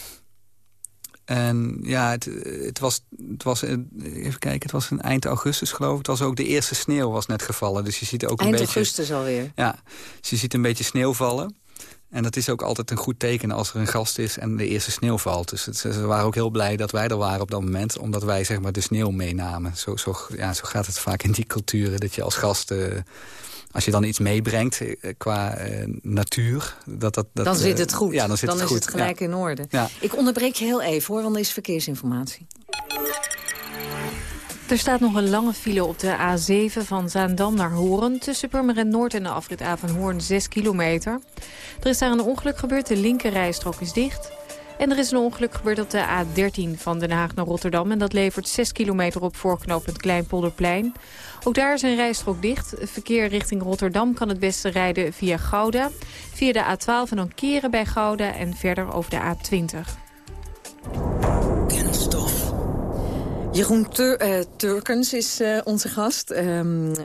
En ja, het, het, was, het was, even kijken, het was een eind augustus geloof ik. Het was ook de eerste sneeuw was net gevallen. Dus je ziet ook eind een beetje... Eind augustus alweer? Ja, dus je ziet een beetje sneeuw vallen. En dat is ook altijd een goed teken als er een gast is en de eerste sneeuw valt. Dus het, ze waren ook heel blij dat wij er waren op dat moment. Omdat wij zeg maar de sneeuw meenamen. Zo, zo, ja, zo gaat het vaak in die culturen. Dat je als gast... Uh, als je dan iets meebrengt uh, qua uh, natuur... Dat, dat, dat, dan zit het goed. Ja, dan zit dan het is goed. het gelijk ja. in orde. Ja. Ik onderbreek je heel even hoor, want er is verkeersinformatie. Er staat nog een lange file op de A7 van Zaandam naar Hoorn... tussen Purmerend Noord en de afrit A van Hoorn 6 kilometer. Er is daar een ongeluk gebeurd, de linkerrijstrook is dicht. En er is een ongeluk gebeurd op de A13 van Den Haag naar Rotterdam... en dat levert 6 kilometer op voorknopend Kleinpolderplein. Ook daar is een rijstrook dicht. Verkeer richting Rotterdam kan het beste rijden via Gouda... via de A12 en dan keren bij Gouda en verder over de A20. Jeroen uh, Turkens is uh, onze gast, um, uh,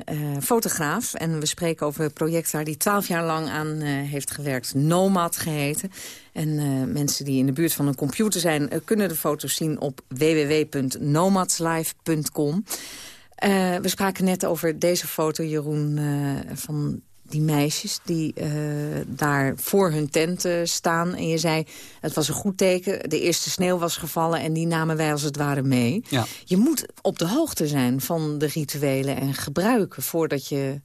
fotograaf. En we spreken over een project waar hij twaalf jaar lang aan heeft gewerkt. Nomad geheten. En mensen die in de buurt van een computer zijn... kunnen de foto's zien op www.nomadslive.com. we spraken net over deze foto, Jeroen, van die meisjes die uh, daar voor hun tent uh, staan. En je zei, het was een goed teken. De eerste sneeuw was gevallen en die namen wij als het ware mee. Ja. Je moet op de hoogte zijn van de rituelen en gebruiken voordat je...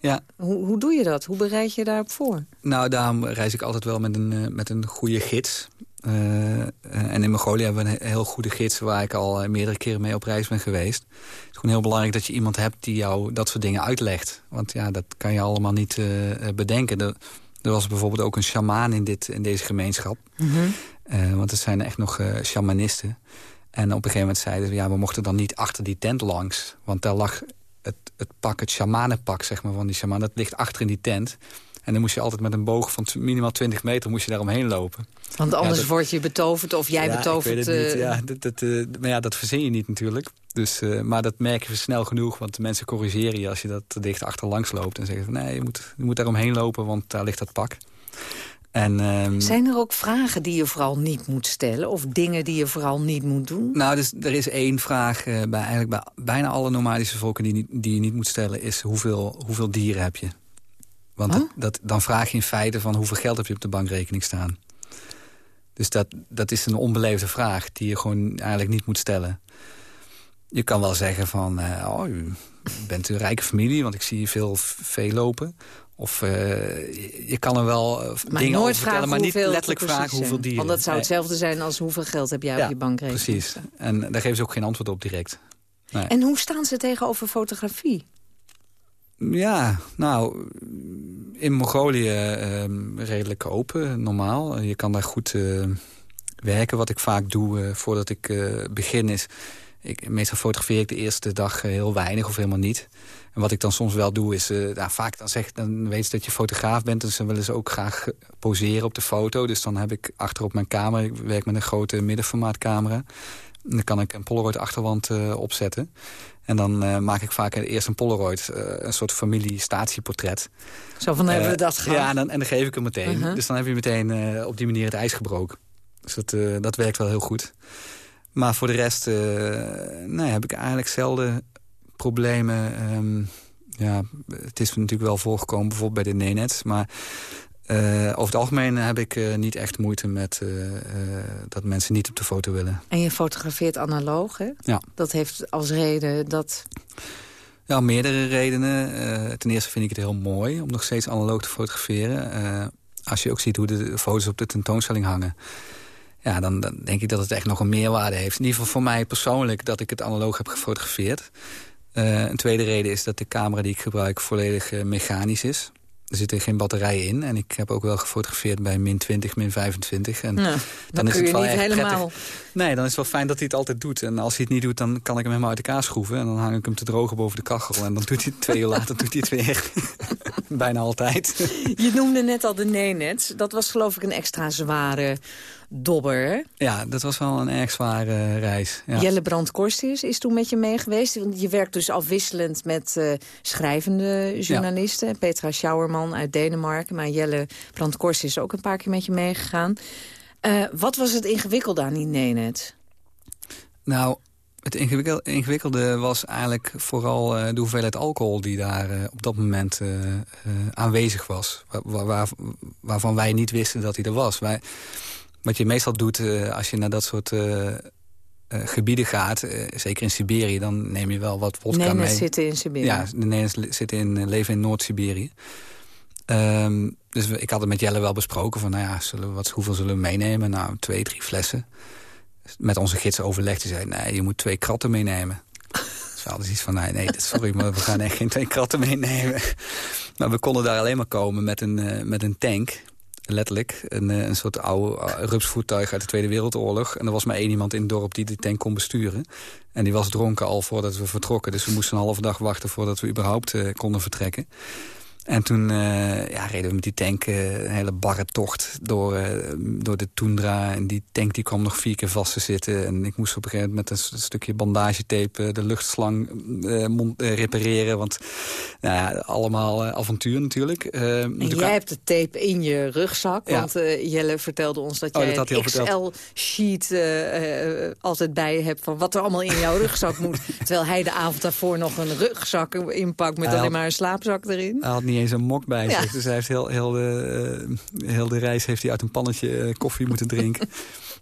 Ja. Hoe, hoe doe je dat? Hoe bereid je daarop voor? Nou, daarom reis ik altijd wel met een, uh, met een goede gids. Uh, en in Mongolië hebben we een heel goede gids... waar ik al meerdere keren mee op reis ben geweest. Het is gewoon heel belangrijk dat je iemand hebt... die jou dat soort dingen uitlegt. Want ja, dat kan je allemaal niet uh, bedenken. Er, er, was bijvoorbeeld ook een shamaan in, dit, in deze gemeenschap. Mm -hmm. uh, want er zijn echt nog shamanisten. En op een gegeven moment zeiden ze... ja, we mochten dan niet achter die tent langs. Want daar lag het, het pak, het shamanenpak zeg maar, van die shaman... dat ligt achter in die tent... En dan moest je altijd met een boog van minimaal 20 meter moest je daar omheen lopen. Want anders ja, dat, word je betoverd of jij ja, betovert... Ik weet het niet. Ja, dat, dat, uh, maar ja, dat verzin je niet natuurlijk. Dus, uh, maar dat merk je snel genoeg. Want de mensen corrigeren je als je dat te dicht achterlangs loopt. En zeggen van nee, je moet, je moet daar omheen lopen, want daar ligt dat pak. En, um, Zijn er ook vragen die je vooral niet moet stellen? Of dingen die je vooral niet moet doen? Nou, dus, er is één vraag bij, eigenlijk bij bijna alle nomadische volken die, die je niet moet stellen... is hoeveel, hoeveel dieren heb je? Want huh? dat, dat, dan vraag je in feite van hoeveel geld heb je op de bankrekening staan. Dus dat, dat is een onbeleefde vraag die je gewoon eigenlijk niet moet stellen. Je kan wel zeggen van, uh, oh, u bent een rijke familie, want ik zie je veel vee lopen. Of uh, je kan er wel uh, maar dingen over vertellen, maar niet letterlijk vragen hoeveel dieren. Want dat zou hetzelfde zijn als hoeveel geld heb jij ja, op je bankrekening. precies. En daar geven ze ook geen antwoord op direct. Nee. En hoe staan ze tegenover fotografie? Ja, nou, in Mongolië uh, redelijk open, normaal. Je kan daar goed uh, werken. Wat ik vaak doe uh, voordat ik begin is... Ik, meestal fotografeer ik de eerste dag heel weinig of helemaal niet. En wat ik dan soms wel doe is... Nou, vaak dan, zeg, dan weet ze dat je fotograaf bent... dus dan willen ze ook graag poseren op de foto. Dus dan heb ik achter op mijn camera... ik werk met een grote middenformaatcamera... En dan kan ik een Polaroid achterwand opzetten. En dan uh, maak ik vaak eerst een Polaroid, uh, een soort familie-statieportret. Zo van, hebben we uh, dat gehad? Ja, en dan, en dan geef ik hem meteen. Uh -huh. Dus dan heb je meteen op die manier het ijs gebroken. Dus dat, dat werkt wel heel goed. Maar voor de rest nee, heb ik eigenlijk zelden problemen. Um, ja, het is natuurlijk wel voorgekomen, bijvoorbeeld bij de Nenets. Maar uh, over het algemeen heb ik uh, niet echt moeite met uh, dat mensen niet op de foto willen. En je fotografeert analoog, hè? Ja. Dat heeft als reden dat... Ja, meerdere redenen. ten eerste vind ik het heel mooi om nog steeds analoog te fotograferen. als je ook ziet hoe de foto's op de tentoonstelling hangen... Ja, dan, dan denk ik dat het echt nog een meerwaarde heeft. In ieder geval voor mij persoonlijk dat ik het analoog heb gefotografeerd. een tweede reden is dat de camera die ik gebruik volledig mechanisch is. Er zitten geen batterijen in. En ik heb ook wel gefotografeerd bij min 20, min 25. En nou, dan, dan is het wel echt helemaal... prettig. Nee, dan is het wel fijn dat hij het altijd doet. En als hij het niet doet, dan kan ik hem helemaal uit elkaar schroeven. En dan hang ik hem te drogen boven de kachel. En dan doet hij het twee uur later doet hij het weer. Bijna altijd. Je noemde net al de Nenets. Dat was geloof ik een extra zware dobber, hè? Ja, dat was wel een erg zware reis. Ja. Jelle Brand-Korstius is toen met je mee geweest. Want je werkt dus afwisselend met uh, schrijvende journalisten. Ja. Petra Schauerman uit Denemarken. Maar Jelle Brand-Korstius is ook een paar keer met je meegegaan. Uh, wat was het ingewikkeld aan die Nenet? Nou, het ingewikkelde was eigenlijk vooral uh, de hoeveelheid alcohol... die daar op dat moment aanwezig was. Waar, waar, waarvan wij niet wisten dat hij er was. Wij, wat je meestal doet als je naar dat soort gebieden gaat... zeker in Siberië, dan neem je wel wat vodka mee. zitten in Siberië. Ja, de Nederlanders zitten in, leven in Noord-Siberië. Um, dus ik had het met Jelle wel besproken van, nou ja, zullen we wat, hoeveel zullen we meenemen? Nou, twee, drie flessen. Met onze gids overlegd. Die zei, nee, je moet twee kratten meenemen. Dus we hadden iets van, nee, nee, sorry, maar we gaan echt geen twee kratten meenemen. Maar we konden daar alleen maar komen met een, uh, met een tank. Letterlijk. Een, uh, een soort oude uh, rupsvoertuig uit de Tweede Wereldoorlog. En er was maar één iemand in het dorp die de tank kon besturen. En die was dronken al voordat we vertrokken. Dus we moesten een halve dag wachten voordat we überhaupt konden vertrekken. En toen uh, ja, reden we met die tank uh, een hele barre tocht door, uh, door de tundra. En die tank die kwam nog vier keer vast te zitten. En ik moest op een gegeven moment met een stukje bandagetape de luchtslang mond, repareren. Want nou ja, allemaal avontuur natuurlijk. en jij hebt de tape in je rugzak. Ja. Want Jelle vertelde ons dat oh, jij een Excel-sheet altijd bij hebt... van wat er allemaal in jouw rugzak moet. Terwijl hij de avond daarvoor nog een rugzak inpakt met alleen maar een slaapzak erin. Hij had niet eens een mok bij zich. Dus hij heeft heel, heel, de, uh, heel de reis heeft hij uit een pannetje uh, koffie moeten drinken.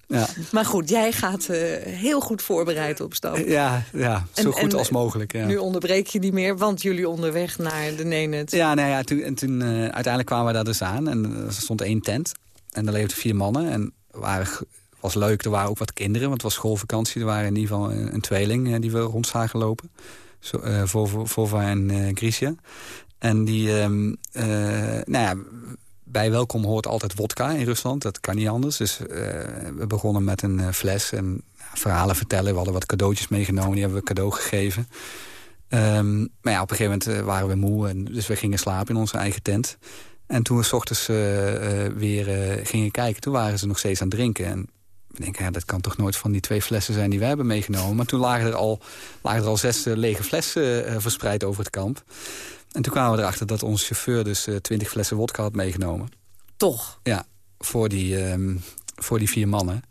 Ja. Maar goed, jij gaat uh, heel goed voorbereid op stap. Ja, ja zo en, goed en, als mogelijk. Ja. Nu onderbreek je niet meer, want jullie onderweg naar de Nenet. Ja, nou ja, toen, en toen uiteindelijk kwamen we daar dus aan. En er stond één tent. En daar leefden vier mannen. En waren was leuk, er waren ook wat kinderen, want het was schoolvakantie. Er waren in ieder geval een, een tweeling die we rond zagen lopen. Zo, Vova en Grisia. En die, um, nou ja, bij welkom hoort altijd wodka in Rusland. Dat kan niet anders. Dus uh, we begonnen met een uh, fles en verhalen vertellen. We hadden wat cadeautjes meegenomen, die hebben we cadeau gegeven. Um, maar ja, op een gegeven moment waren we moe. En dus we gingen slapen in onze eigen tent. En toen we s ochtends weer gingen kijken, toen waren ze nog steeds aan het drinken. En we denken, ja, dat kan toch nooit van die twee flessen zijn die we hebben meegenomen. Maar toen lagen er al, lagen er al zes lege flessen verspreid over het kamp. En toen kwamen we erachter dat onze chauffeur dus uh, 20 flessen wodka had meegenomen. Toch? Ja, voor die, um, voor die vier mannen.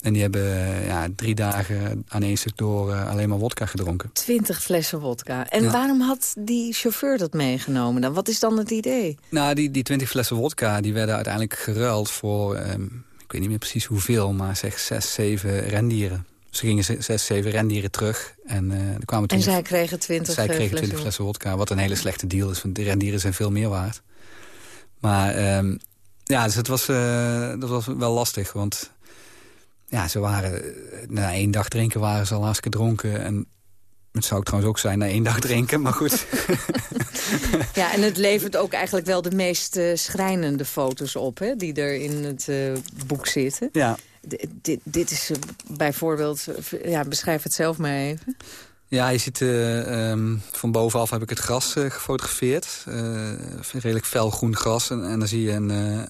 En die hebben uh, ja, drie dagen aan één stuk door uh, alleen maar wodka gedronken. 20 flessen wodka. En ja. waarom had die chauffeur dat meegenomen dan? Wat is dan het idee? Nou, die, die 20 flessen wodka die werden uiteindelijk geruild voor... Um, ik weet niet meer precies hoeveel, maar zeg zes, zeven rendieren. Ze gingen zes, zeven rendieren terug. En, uh, er kwamen en zij kregen twintig Zij kregen twintig flessen wodka, wat een hele slechte deal is. Want de rendieren zijn veel meer waard. Maar um, ja, dus het was, uh, dat was wel lastig. Want ja, ze waren... Na één dag drinken waren ze al hartstikke dronken. En het zou ik trouwens ook zijn na één dag drinken, maar goed. ja, en het levert ook eigenlijk wel de meest uh, schrijnende foto's op... Hè, die er in het boek zitten. Ja dit, dit is eh, bijvoorbeeld... Eh, ja, beschrijf het zelf maar even. Ja, je ziet uh, um, van bovenaf heb ik het gras uh, gefotografeerd. Uh, redelijk fel groen gras. En, en dan zie je een,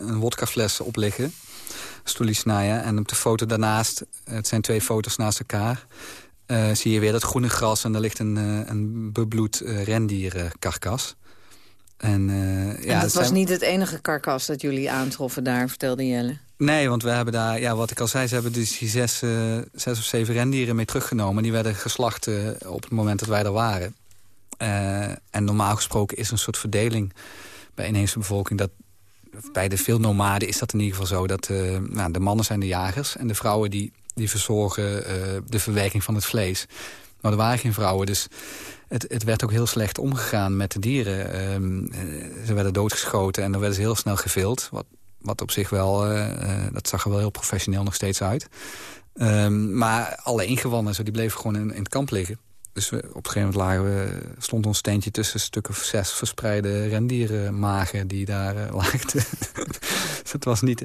een wodkafles op liggen. Stolisnaya. En op de foto daarnaast, het zijn twee foto's naast elkaar... zie je weer dat groene gras en daar ligt een, een bebloed rendierkarkas. En, ja, en dat was niet het enige karkas dat jullie aantroffen daar, vertelde Jelle. Nee, want we hebben daar, ja, wat ik al zei, ze hebben dus die zes, uh, zes of zeven rendieren mee teruggenomen. Die werden geslacht uh, op het moment dat wij er waren. Uh, en normaal gesproken is een soort verdeling bij inheemse bevolking... dat bij de veel nomaden is dat in ieder geval zo... dat nou, de mannen zijn de jagers en de vrouwen die, die verzorgen de verwerking van het vlees. Maar er waren geen vrouwen, dus het, het werd ook heel slecht omgegaan met de dieren. Ehm, ze werden doodgeschoten en dan werden ze heel snel gevild... wat wat op zich wel, uh, dat zag er wel heel professioneel nog steeds uit. Um, maar alle ingewanden, zo, die bleven gewoon in, in het kamp liggen. Dus we, op een gegeven moment lagen we, stond ons steentje tussen een stuk of zes verspreide rendierenmagen die daar uh, lagen. dus het was niet.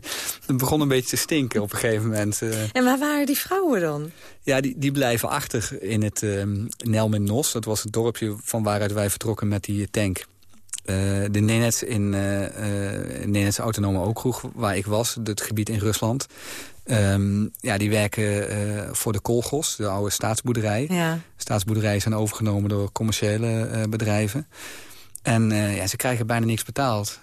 Het begon een beetje te stinken op een gegeven moment. Uh. En waar waren die vrouwen dan? Ja, die, die blijven achter in het um, Nelmen-Nos. Dat was het dorpje van waaruit wij vertrokken met die tank. Uh, de Nenets in uh, Nenets Autonome Ookroeg, waar ik was, het gebied in Rusland. Um, ja, die werken voor de Kolgos, de oude staatsboerderij. Ja. Staatsboerderijen zijn overgenomen door commerciële bedrijven. En uh, ja, ze krijgen bijna niks betaald.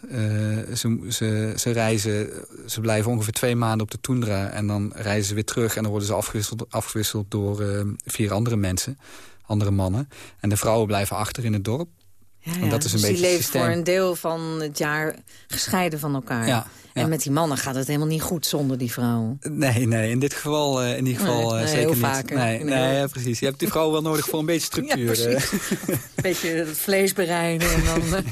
Ze, ze, ze, reizen, ze blijven ongeveer twee maanden op de tundra... en dan reizen ze weer terug en dan worden ze afgewisseld, afgewisseld door vier andere mensen, andere mannen. En de vrouwen blijven achter in het dorp. Ja, ja. En dat is een dus beetje die leven voor een deel van het jaar gescheiden van elkaar. Ja, en met die mannen gaat het helemaal niet goed zonder die vrouwen. Nee, nee in dit geval, uh, in ieder geval nee, uh, zeker niet. Vaker. Nee, nee, ja, precies. Je hebt die vrouw wel nodig voor een beetje structuur. Ja, een beetje het vlees bereiden. En dan,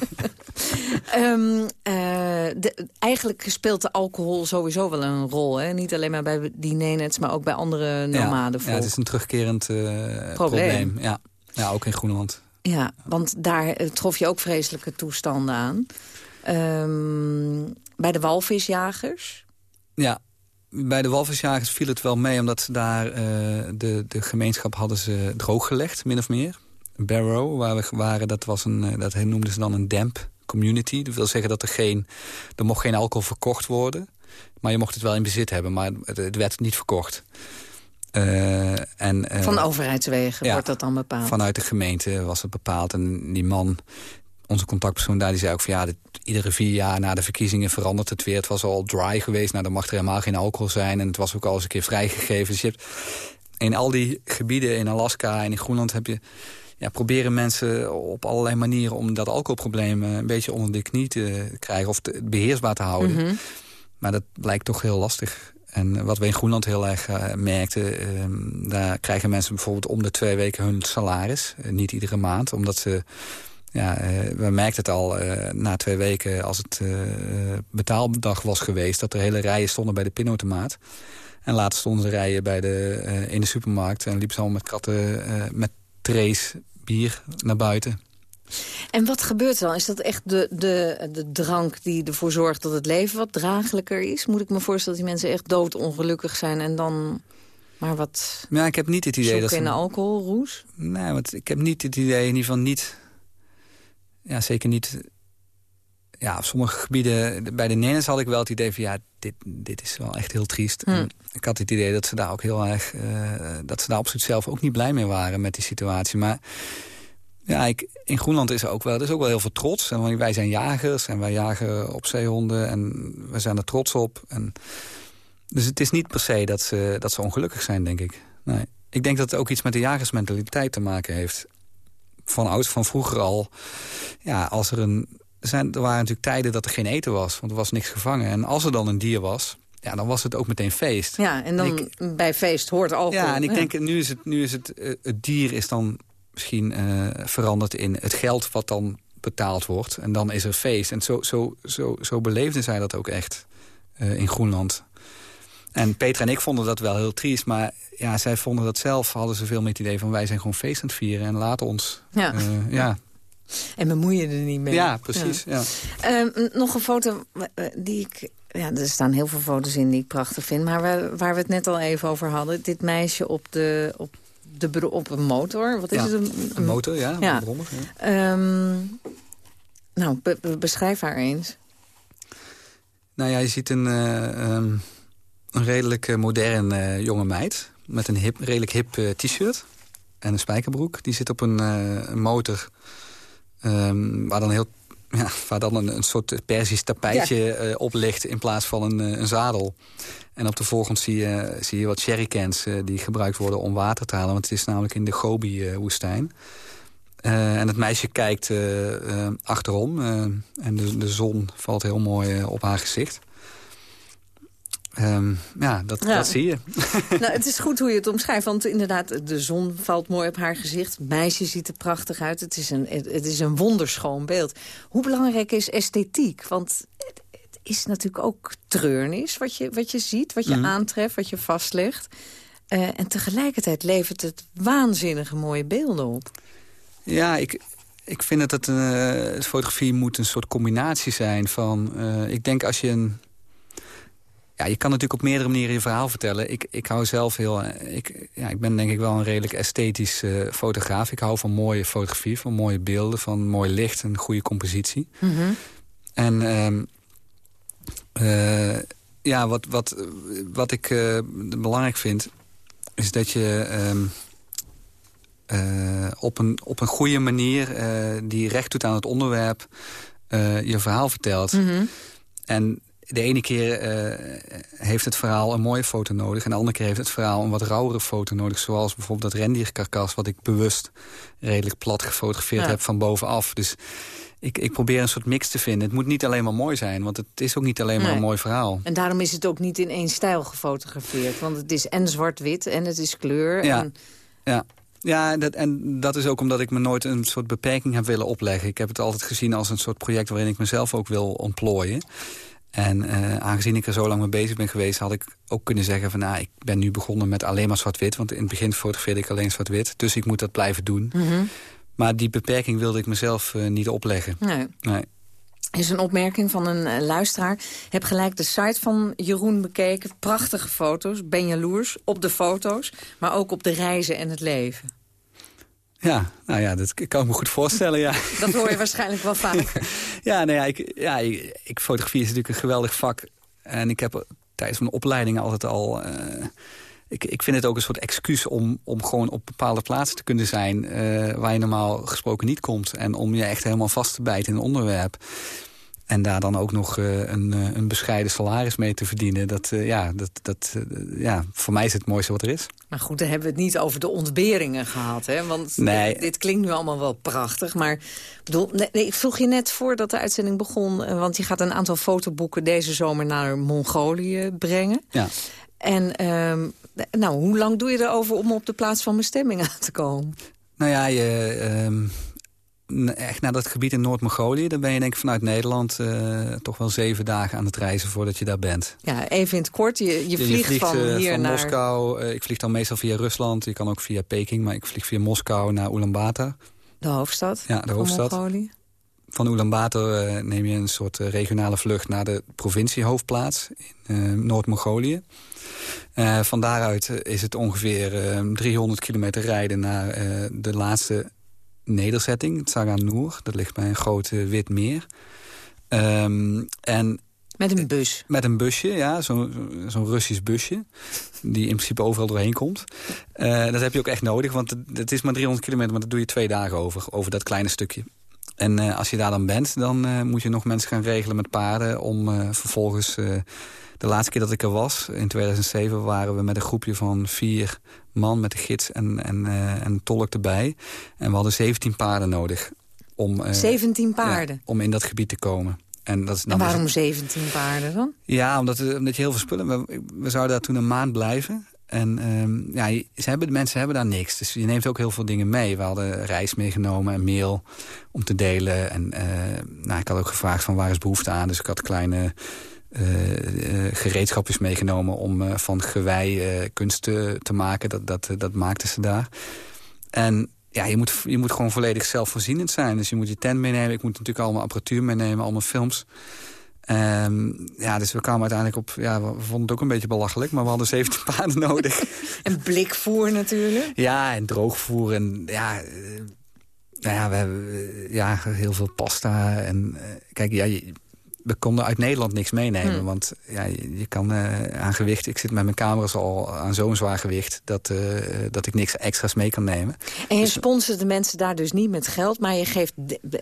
um, de, eigenlijk speelt de alcohol sowieso wel een rol. Hè? Niet alleen maar bij dinernets, maar ook bij andere nomaden. Ja, het is een terugkerend probleem. probleem. Ja. ja, ook in Groenland. Ja, want daar trof je ook vreselijke toestanden aan. Um, bij de walvisjagers? Ja, bij de walvisjagers viel het wel mee... omdat daar uh, de, de gemeenschap hadden ze drooggelegd, min of meer. Barrow, waar we waren, dat, was een, uh, dat noemden ze dan een damp community. Dat wil zeggen dat er geen... er mocht geen alcohol verkocht worden. Maar je mocht het wel in bezit hebben, maar het werd niet verkocht. Uh, en, Van overheidswegen wordt dat dan bepaald? Vanuit de gemeente was het bepaald. En die man onze contactpersoon daar die zei ook van ja, dit, iedere vier jaar na de verkiezingen verandert het weer. Het was al dry geweest, nou dan mag er helemaal geen alcohol zijn. En het was ook al eens een keer vrijgegeven. Dus je hebt, in al die gebieden in Alaska en in Groenland heb je... Ja, proberen mensen op allerlei manieren om dat alcoholprobleem eh, een beetje onder de knie te krijgen of te, beheersbaar te houden. Mhm. Maar dat blijkt toch heel lastig. En wat we in Groenland heel erg uh, merkten... Uh, daar krijgen mensen bijvoorbeeld om de twee weken hun salaris. Uh, niet iedere maand, omdat ze ja, uh, we merkten het al na twee weken als het betaaldag was geweest... dat er hele rijen stonden bij de pinautomaat. En later stonden de rijen bij de, in de supermarkt... en liepen ze al met katten met trays bier naar buiten. En wat gebeurt er dan? Is dat echt de, de, de drank die ervoor zorgt dat het leven wat draaglijker is? Moet ik me voorstellen dat die mensen echt doodongelukkig zijn en dan maar wat... Ja, ik heb niet het idee dat ze... in de alcohol, roes? Nee, want ik heb niet het idee, in ieder geval niet ja, zeker niet... Ja, op sommige gebieden, bij de Nenes had ik wel het idee van... ja, dit, dit is wel echt heel triest. Hm. Ik had het idee dat ze daar ook heel erg... Uh, dat ze daar absoluut zelf ook niet blij mee waren met die situatie. Maar ja, ik, in Groenland is er ook wel, er is ook wel heel veel trots. En wij zijn jagers en wij jagen op zeehonden en we zijn er trots op. En, dus het is niet per se dat ze, dat ze ongelukkig zijn, denk ik. Nee. Ik denk dat het ook iets met de jagersmentaliteit te maken heeft van oud, van vroeger al... Ja, als er een... Er, zijn, er waren natuurlijk tijden dat er geen eten was, want er was niks gevangen. En als er dan een dier was, ja, dan was het ook meteen feest. Ja, en dan bij feest hoort alcohol. Ja, en ik denk, nu is het, nu is het, uh, het dier is dan misschien uh, veranderd in het geld wat dan betaald wordt. En dan is er feest. En zo, zo, zo, zo beleefden zij dat ook echt uh, in Groenland. En Petra en ik vonden dat wel heel triest. Maar ja, zij vonden dat zelf, hadden ze veel met het idee van... wij zijn gewoon feest aan het vieren en laten ons... Ja. Uh, ja. En bemoeien er niet mee. Ja, precies. Ja. ja. Uh, nog een foto eh, die ik... Ja, er staan heel veel foto's in die ik prachtig vind. Maar waar, waar we het net al even over hadden. Dit meisje op, de, op, de, op een motor. Wat is het? Een, een, motor, ja. ja. Brommer, ja. Um, nou, be, beschrijf haar eens. Nou ja, je ziet een... Um, een redelijk uh, modern uh, jonge meid. Met een hip, redelijk hip uh, t-shirt. En een spijkerbroek. Die zit op een, een motor. Um, waar dan, heel, ja, waar dan een, een soort Persisch tapijtje ja. op ligt. In plaats van een, een zadel. En op de voorgrond zie je, zie je wat sherrycans die gebruikt worden om water te halen. Want het is namelijk in de Gobi-woestijn. en het meisje kijkt achterom. en de, de zon valt heel mooi op haar gezicht. Um, ja, dat, dat zie je. nou, het is goed hoe je het omschrijft. Want inderdaad, de zon valt mooi op haar gezicht. Meisje ziet er prachtig uit. Het is een, het is een wonderschoon beeld. Hoe belangrijk is esthetiek? Want het, het is natuurlijk ook treurnis wat je, wat je ziet. Wat je mm. aantreft, wat je vastlegt. Uh, en tegelijkertijd levert het waanzinnige mooie beelden op. Ja, ik, ik vind dat het, uh, fotografie moet een soort combinatie zijn van... Uh, ik denk als je een ja, je kan natuurlijk op meerdere manieren je verhaal vertellen. Ik, ik hou zelf heel... Eh, ik, ja, ik ben denk ik wel een redelijk esthetisch uh, fotograaf. Ik hou van mooie fotografie, van mooie beelden, van mooi licht en goede compositie. Mm -hmm. En um, uh, ja, wat, wat, wat ik uh, belangrijk vind, is dat je... Um, op, een, op een goede manier, die recht doet aan het onderwerp... je verhaal vertelt. Mhm. En de ene keer heeft het verhaal een mooie foto nodig... en de andere keer heeft het verhaal een wat rauwere foto nodig. Zoals bijvoorbeeld dat rendierkarkas... wat ik bewust redelijk plat gefotografeerd heb van bovenaf. Dus ik, ik probeer een soort mix te vinden. Het moet niet alleen maar mooi zijn, want het is ook niet alleen maar een mooi verhaal. En daarom is het ook niet in één stijl gefotografeerd. Want het is en zwart-wit en het is kleur. Ja, en... ja. Ja, dat, en dat is ook omdat ik me nooit een soort beperking heb willen opleggen. Ik heb het altijd gezien als een soort project waarin ik mezelf ook wil ontplooien. En uh, aangezien ik er zo lang mee bezig ben geweest... had ik ook kunnen zeggen van... nou, ik ben nu begonnen met alleen maar zwart-wit. Want in het begin fotografeerde ik alleen zwart-wit. Dus ik moet dat blijven doen. Mhm. Maar die beperking wilde ik mezelf uh, niet opleggen. Nee. nee. is een opmerking van een uh, luisteraar. Heb gelijk de site van Jeroen bekeken. Prachtige foto's, ben jaloers op de foto's... maar ook op de reizen en het leven. Ja, nou ja, dat kan ik me goed voorstellen, ja. Dat hoor je waarschijnlijk wel vaak. ja, nou ja, ik, ja ik, ik, fotografie is natuurlijk een geweldig vak. En ik heb tijdens mijn opleiding altijd al... Uh, ik, ik vind het ook een soort excuus om, om gewoon op bepaalde plaatsen te kunnen zijn... Uh, waar je normaal gesproken niet komt. En om je echt helemaal vast te bijten in een onderwerp. En daar dan ook nog uh, een, een bescheiden salaris mee te verdienen. Dat, uh, ja, dat, dat, ja, voor mij is het mooiste wat er is. Maar goed, dan hebben we het niet over de ontberingen gehad. Hè? Want nee. dit klinkt nu allemaal wel prachtig. Maar bedoel, nee, ik vroeg je net voordat de uitzending begon... want je gaat een aantal fotoboeken deze zomer naar Mongolië brengen. Ja. En um, nou, hoe lang doe je erover om op de plaats van bestemming aan te komen? Nou ja, je, um, echt naar dat gebied in Noord-Mongolië... dan ben je denk ik vanuit Nederland uh, toch wel zeven dagen aan het reizen voordat je daar bent. Ja, even in het kort. Je, je, vliegt, je vliegt van uh, hier van naar... Moskou. Uh, ik vlieg dan meestal via Rusland. Je kan ook via Peking, maar ik vlieg via Moskou naar Ulaanbaatar. De hoofdstad Ja, de hoofdstad. van Mongolië. Van Ulaanbaatar neem je een soort regionale vlucht naar de provinciehoofdplaats in Noord-Mongolië. Van daaruit is het ongeveer uh, 300 kilometer rijden naar de laatste nederzetting, het Sagan Noor. Dat ligt bij een groot wit meer. Um, en met een bus? Met een busje, ja. Zo'n zo Russisch busje. Die in principe overal doorheen komt. Uh, dat heb je ook echt nodig, want het, het, is maar 300 kilometer... maar dat doe je twee dagen over, over dat kleine stukje. En uh, als je daar dan bent, dan uh, moet je nog mensen gaan regelen met paarden... om vervolgens... de laatste keer dat ik er was, in 2007, waren we met een groepje van vier man... met de gids en, en, en tolk erbij. En we hadden 17 paarden nodig. Om, 17 paarden? Ja, om in dat gebied te komen. En, dat is, en waarom 17 paarden dan? Ja, omdat, omdat je heel veel spullen... We, we zouden daar toen een maand blijven. En um, ja, ze hebben, de mensen hebben daar niks. Dus je neemt ook heel veel dingen mee. We hadden reis meegenomen en mail om te delen. En nou, ik had ook gevraagd van waar is behoefte aan. Dus ik had kleine uh, uh, gereedschapjes meegenomen... om van gewei kunst te, te, maken. Dat, dat, dat maakten ze daar. En ja, je moet, je moet gewoon volledig zelfvoorzienend zijn. Dus je moet je tent meenemen. Ik moet natuurlijk allemaal apparatuur meenemen, allemaal films. Um, ja, dus we kwamen uiteindelijk op... Ja, we vonden het ook een beetje belachelijk, maar we hadden 17 paarden nodig. en blikvoer natuurlijk. Ja, en droogvoer. En ja, nou ja, we hebben ja, heel veel pasta. En kijk, ja, je, we konden uit Nederland niks meenemen. Hmm. Want ja, je, kan uh, aan gewicht... Ik zit met mijn camera's al aan zo'n zwaar gewicht... Dat, uh, dat ik niks extra's mee kan nemen. En je dus, sponsort de mensen daar dus niet met geld... maar je geeft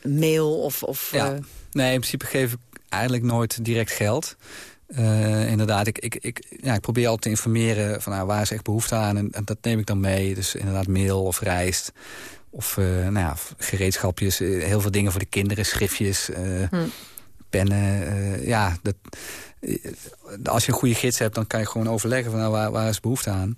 mail of... of ja. uh... Nee, in principe geef ik eigenlijk nooit direct geld. Inderdaad, ik, ik, ik, ja, ik probeer altijd te informeren... van nou, waar is echt behoefte aan en, en dat neem ik dan mee. Dus inderdaad mail of rijst... Of nou ja, gereedschapjes, heel veel dingen voor de kinderen, schriftjes... Hmm pennen. Uh, ja, dat, als je een goede gids hebt, dan kan je gewoon overleggen van nou, waar, waar is behoefte aan.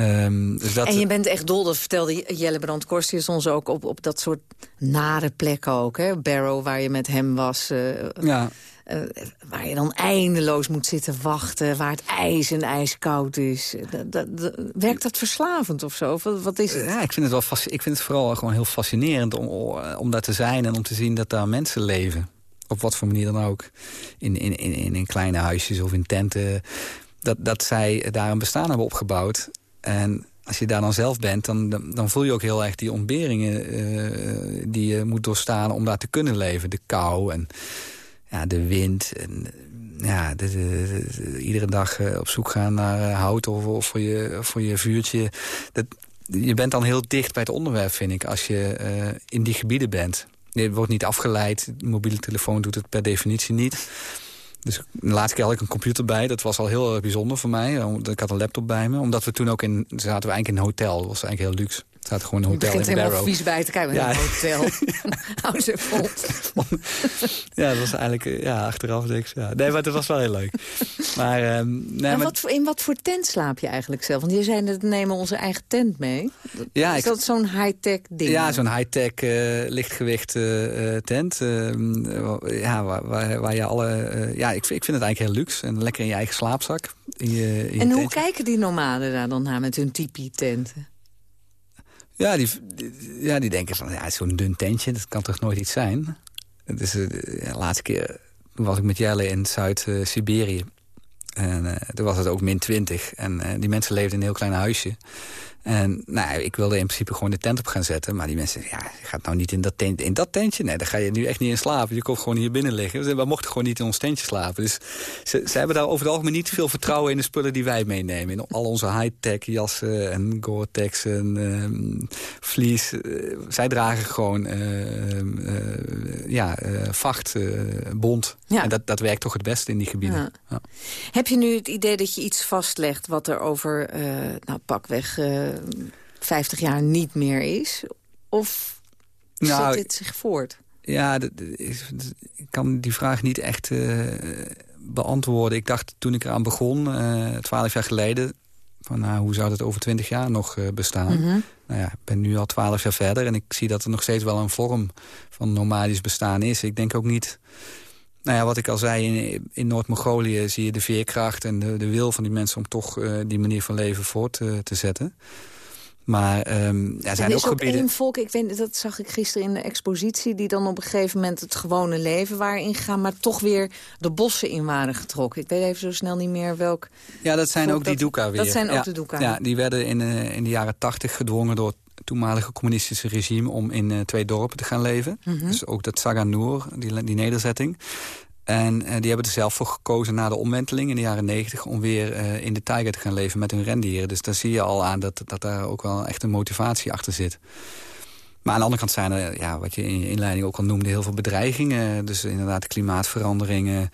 Um, dus dat... En je bent echt dol, dat vertelde Jelle Brand Korstius ons ook... Op, op dat soort nare plekken ook, hè? Barrow, waar je met hem was. Uh, ja. Uh, waar je dan eindeloos moet zitten wachten, waar het ijs en ijskoud is. Dat, dat, dat, werkt dat verslavend of zo? Wat, wat is het? Ja, ik vind het, wel ik vind het vooral gewoon heel fascinerend om, om daar te zijn... en om te zien dat daar mensen leven op wat voor manier dan ook, in, in, in, in kleine huisjes of in tenten, dat, dat zij daar een bestaan hebben opgebouwd. En als je daar dan zelf bent, dan, dan voel je ook heel erg die ontberingen uh, die je moet doorstaan om daar te kunnen leven. De kou en ja, de wind en ja, de, de, de, iedere dag uh, op zoek gaan naar uh, hout of, of, voor, je, voor je vuurtje. Dat, je bent dan heel dicht bij het onderwerp, vind ik, als je in die gebieden bent. Je wordt niet afgeleid, mobiele telefoon doet het per definitie niet. Dus de laatste keer had ik een computer bij. Dat was al heel bijzonder voor mij. Ik had een laptop bij me. Omdat we toen ook in... zaten we eigenlijk in een hotel. Dat was eigenlijk heel luxe. Het staat gewoon een hotel in Barrow. Je helemaal vies bij te kijken. Ja. Een hotel. Hou ze vol. ja, dat was eigenlijk... Eh, ja, achteraf niks. Ja. Nee, maar het was wel heel leuk. Maar, um, nee, maar... Wat, in wat voor tent slaap je eigenlijk zelf? Want je zei dat we nemen onze eigen tent mee. Ja, Is dat zo'n high-tech ding? Ja, zo'n high-tech uh, lichtgewicht uh, tent. Uh, ja, waar, waar, waar, je alle... ja, ik, ik vind het eigenlijk heel luxe. En lekker in je eigen slaapzak. In je, in en hoe kijken die nomaden daar dan naar met hun tipi-tenten? Ja die, ja, die denken van, ja, zo'n dun tentje, dat kan toch nooit iets zijn? Dus uh, de laatste keer was ik met Jelle in Zuid-Siberië. En uh, toen was het ook min 20. En uh, die mensen leefden in een heel klein huisje. En nou, ik wilde in principe gewoon de tent op gaan zetten. Maar die mensen ja, je gaat nou niet in dat, tent, in dat tentje. Nee, daar ga je nu echt niet in slapen. Je komt gewoon hier binnen liggen. Dus we mochten gewoon niet in ons tentje slapen. Dus ze, ze hebben daar over het algemeen niet veel vertrouwen in de spullen die wij meenemen. In al onze high-tech jassen en Gore-Tex en uh, vlies. Uh, zij dragen gewoon uh, ja, vacht, bont. Ja. En dat, dat werkt toch het beste in die gebieden. Ja. Ja. Heb je nu het idee dat je iets vastlegt wat er over, nou pakweg 50 jaar niet meer is? Of nou, zet dit zich voort? Ja, ik kan die vraag niet echt uh, beantwoorden. Ik dacht toen ik eraan begon, uh, twaalf jaar geleden... van nou, hoe zou dat over twintig jaar nog uh, bestaan? Mm -hmm. Nou ja, ik ben nu al twaalf jaar verder... en ik zie dat er nog steeds wel een vorm van nomadisch bestaan is. Ik denk ook niet... Nou ja, wat ik al zei, in, in Noord-Mongolië zie je de veerkracht en de, de, wil van die mensen om toch uh, die manier van leven voort uh, te zetten. Maar um, ja, zijn er is ook, gebieden... één volk, ik weet, dat zag ik gisteren in de expositie... die dan op een gegeven moment het gewone leven waren ingegaan... maar toch weer de bossen in waren getrokken. Ik weet even zo snel niet meer welk... Ja, dat zijn ook die Doeka weer. Dat zijn ook ja, de Doeka. Ja, die werden in, uh, in de jaren tachtig gedwongen door toenmalige communistische regime... om in uh, twee dorpen te gaan leven. Mm -hmm. Dus ook dat Saganur, die, die nederzetting. En uh, die hebben er zelf voor gekozen na de omwenteling in de jaren negentig... om weer uh, in de taiga te gaan leven met hun rendieren. Dus daar zie je al aan dat, dat daar ook wel echt een motivatie achter zit. Maar aan de andere kant zijn er, ja, wat je in je inleiding ook al noemde... heel veel bedreigingen. Dus inderdaad klimaatveranderingen...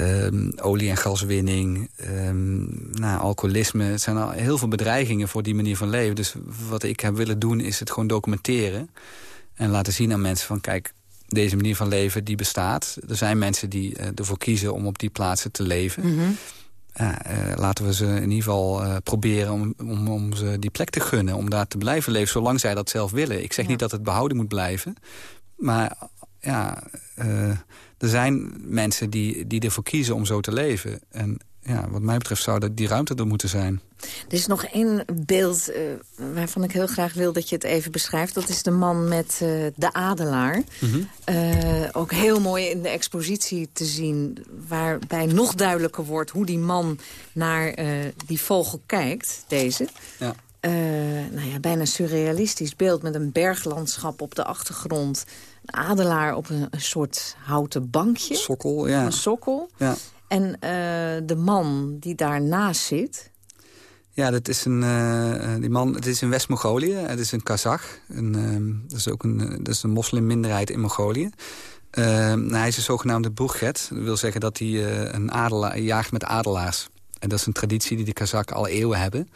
Um, olie- en gaswinning, um, nou, alcoholisme. Het zijn al heel veel bedreigingen voor die manier van leven. Dus wat ik heb willen doen is het gewoon documenteren. En laten zien aan mensen van... kijk, deze manier van leven die bestaat. Er zijn mensen die uh, ervoor kiezen om op die plaatsen te leven. Mm -hmm. ja, uh, laten we ze in ieder geval uh, proberen om, om, om ze die plek te gunnen. Om daar te blijven leven, zolang zij dat zelf willen. Ik zeg ja. niet dat het behouden moet blijven. Maar ja, er zijn mensen die, die ervoor kiezen om zo te leven. En ja, wat mij betreft zou dat die ruimte er moeten zijn. Er is nog één beeld uh, waarvan ik heel graag wil dat je het even beschrijft. Dat is de man met uh, de adelaar. Mm -hmm. uh, ook heel mooi in de expositie te zien... waarbij nog duidelijker wordt hoe die man naar die vogel kijkt, deze. Ja. nou ja, bijna surrealistisch beeld met een berglandschap op de achtergrond. Adelaar op een, een soort houten bankje. Sokkel, ja. Een sokkel. Ja. En uh, de man die daarnaast zit... Ja, dat is een, uh, die man, het is in West-Mongolië. Het is een Kazach. Een, uh, dat is ook een, dat is een moslimminderheid in Mongolië. hij is een zogenaamde boerget. Dat wil zeggen dat hij een adelaar, jaagt met adelaars. En dat is een traditie die de Kazakken al eeuwen hebben.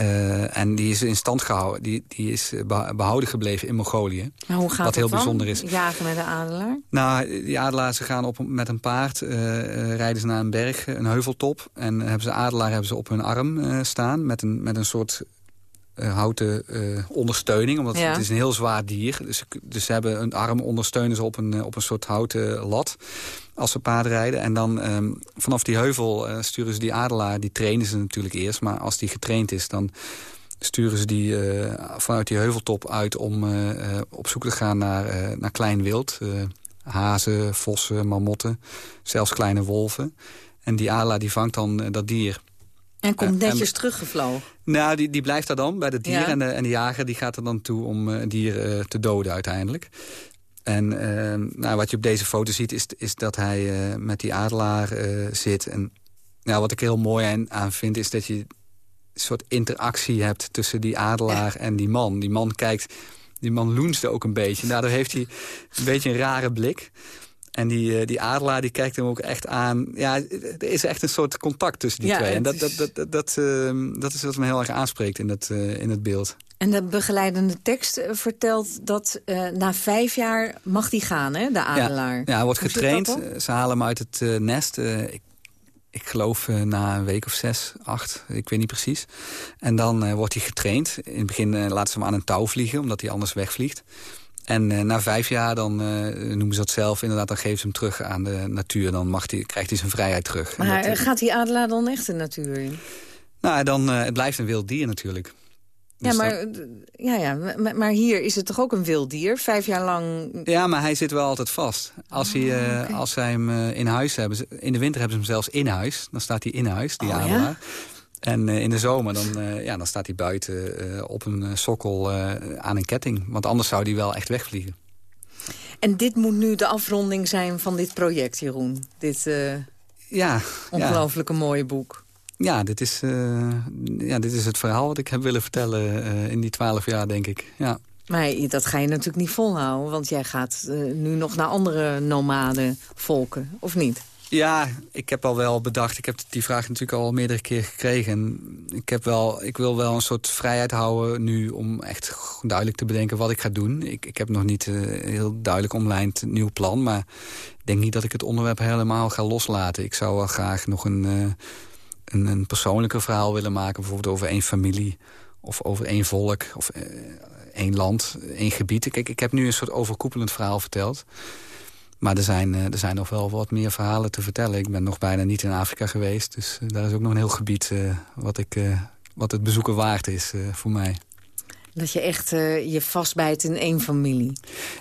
Uh, en die is in stand gehouden. Die, die is behouden gebleven in Mongolië. Maar hoe gaat wat heel dan? bijzonder is. Jagen met een adelaar? Nou, die adelaars gaan op, met een paard. Uh, rijden ze naar een berg, een heuveltop. En hebben ze adelaar hebben ze op hun arm uh, staan. Met een, met een soort houten ondersteuning. Omdat ja. het is een heel zwaar dier. Dus, dus ze hebben een arm ondersteunen ze op een, op een soort houten lat. Als ze paard rijden. En dan um, vanaf die heuvel uh, sturen ze die adelaar. Die trainen ze natuurlijk eerst. Maar als die getraind is, dan sturen ze die vanuit die heuveltop uit... om op zoek te gaan naar, naar klein wild. hazen, vossen, mammotten. Zelfs kleine wolven. En die adelaar die vangt dan dat dier. En komt netjes en, teruggevlogen? Nou, die, die blijft daar dan bij het dier. Ja. En, de, en de jager die gaat er dan toe om een dier te doden uiteindelijk. En uh, nou, wat je op deze foto ziet is, is dat hij uh, met die adelaar zit. En nou, wat ik heel mooi aan, vind is dat je soort interactie hebt tussen die adelaar en die man. Die man kijkt, die man loenste ook een beetje. En daardoor heeft hij een beetje een rare blik. En die, eh, die adelaar die kijkt hem ook echt aan. Ja, er is echt een soort contact tussen die twee. En dat, dat, dat, dat, dat, ehm, dat is wat me heel erg aanspreekt in het, uh, in het beeld. En de begeleidende tekst eh, vertelt dat na vijf jaar mag die gaan, hè, de adelaar? Ja, ja hij wordt getraind. Ze halen hem uit het nest. ik ik geloof na een week of zes, acht, ik weet niet precies. En dan wordt hij getraind. In het begin laten ze hem aan een touw vliegen, omdat hij anders wegvliegt. En uh, na vijf jaar, dan uh, noemen ze dat zelf, inderdaad, dan geven ze hem terug aan de natuur. Dan mag die, krijgt hij zijn vrijheid terug. Maar dat, gaat die adelaar dan echt de natuur in? Nou, dan, het blijft een wild dier natuurlijk. Dus ja, maar, ja, ja, maar hier is het toch ook een wild dier? Vijf jaar lang... Ja, maar hij zit wel altijd vast. Als, hij, okay. als zij hem in huis hebben... In de winter hebben ze hem zelfs in huis. Dan staat hij in huis, die oh, adelaar. Ja? En uh, in de zomer dan, uh, ja, dan staat hij buiten uh, op een sokkel aan een ketting. Want anders zou hij wel echt wegvliegen. En dit moet nu de afronding zijn van dit project, Jeroen? Dit ja, ongelooflijke ja. mooie boek. Ja dit, is, ja, dit is het verhaal wat ik heb willen vertellen in die twaalf jaar, denk ik. Ja. Maar dat ga je natuurlijk niet volhouden. Want jij gaat nu nog naar andere nomaden volken, of niet? Ja, ik heb al wel bedacht. Ik heb die vraag natuurlijk al meerdere keer gekregen. En ik, heb wel, ik wil wel een soort vrijheid houden nu om echt duidelijk te bedenken wat ik ga doen. Ik, ik heb nog niet een uh, heel duidelijk omlijnd nieuw plan. Maar ik denk niet dat ik het onderwerp helemaal ga loslaten. Ik zou wel graag nog een, uh, een, een persoonlijker verhaal willen maken. Bijvoorbeeld over één familie of over één volk of uh, één land, één gebied. Kijk, ik heb nu een soort overkoepelend verhaal verteld. Maar er zijn, eh, er zijn nog wel wat meer verhalen te vertellen. Ik ben nog bijna niet in Afrika geweest. Dus uh, daar is ook nog een heel gebied uh, wat, ik, wat het bezoeken waard is voor mij. Dat je echt je vastbijt in één familie.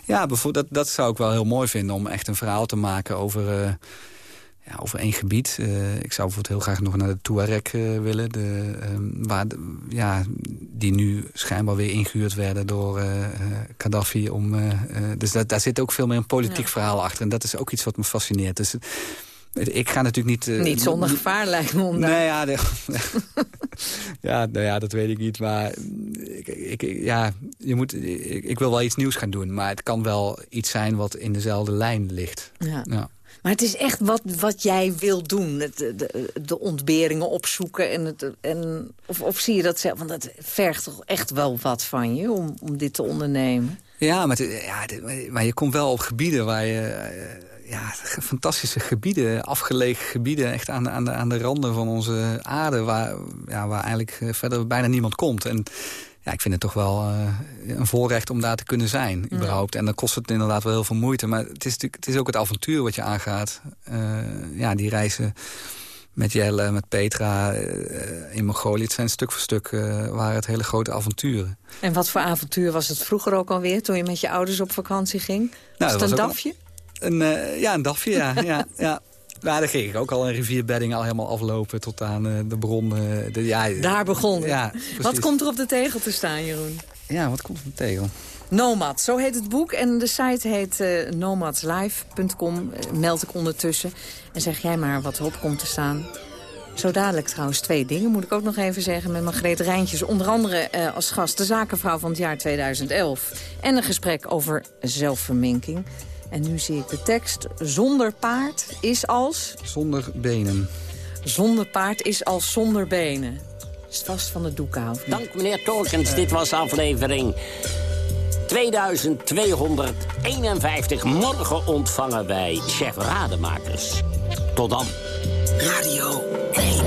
Ja, dat, dat zou ik wel heel mooi vinden. Om echt een verhaal te maken over ja, over één gebied. Uh, ik zou bijvoorbeeld heel graag nog naar de Tuareg uh, willen. De, uh, waar de, ja, die nu schijnbaar weer ingehuurd werden door uh, Gaddafi. Om, dus dat, daar zit ook veel meer een politiek ja. verhaal achter. En dat is ook iets wat me fascineert. Dus ik ga natuurlijk niet... niet zonder gevaar lijkt me om Nee, ja, de, ja, nou ja, dat weet ik niet. Maar ik, ik, ja, je moet, ik, ik, wil wel iets nieuws gaan doen. Maar het kan wel iets zijn wat in dezelfde lijn ligt. Ja. ja. Maar het is echt wat, wat jij wil doen. De, de, ontberingen opzoeken. En het, en, of, of zie je dat zelf? Want dat vergt toch echt wel wat van je om, om dit te ondernemen. Ja maar, ja, maar je komt wel op gebieden waar je... Ja, fantastische gebieden, afgelegen gebieden... echt aan aan de, aan de randen van onze aarde... waar, ja, waar eigenlijk verder bijna niemand komt. En ja, ik vind het toch wel uh, een voorrecht om daar te kunnen zijn, überhaupt. En dan kost het inderdaad wel heel veel moeite. Maar het is, natuurlijk, het is ook het avontuur wat je aangaat. Uh, ja, die reizen met Jelle, met Petra uh, in Mongolië. Het zijn stuk voor stuk waren het hele grote avonturen. En wat voor avontuur was het vroeger ook alweer... toen je met je ouders op vakantie ging? Nou, was het een dafje? Een, ja, een dafje, ja. ja, ja. Nou, daar ging ik ook al een rivierbedding al helemaal aflopen tot aan uh, de bron. Uh, de, ja, Daar begon ja, Wat komt er op de tegel te staan, Jeroen? Ja, wat komt op de tegel? Nomad, zo heet het boek. En de site heet uh, nomadslive.com. meld ik ondertussen. En zeg jij maar wat erop komt te staan. Zo dadelijk trouwens twee dingen, moet ik ook nog even zeggen... met Margreet Rijntjes, onder andere uh, als gast... de zakenvrouw van het jaar 2011. En een gesprek over zelfverminking. En nu zie ik de tekst. Zonder paard is als... Zonder benen. Zonder paard is als zonder benen. Is vast van de doek af. Dank meneer Torkens. Dit was aflevering 2251. Morgen ontvangen wij chef Rademakers. Tot dan. Radio 1.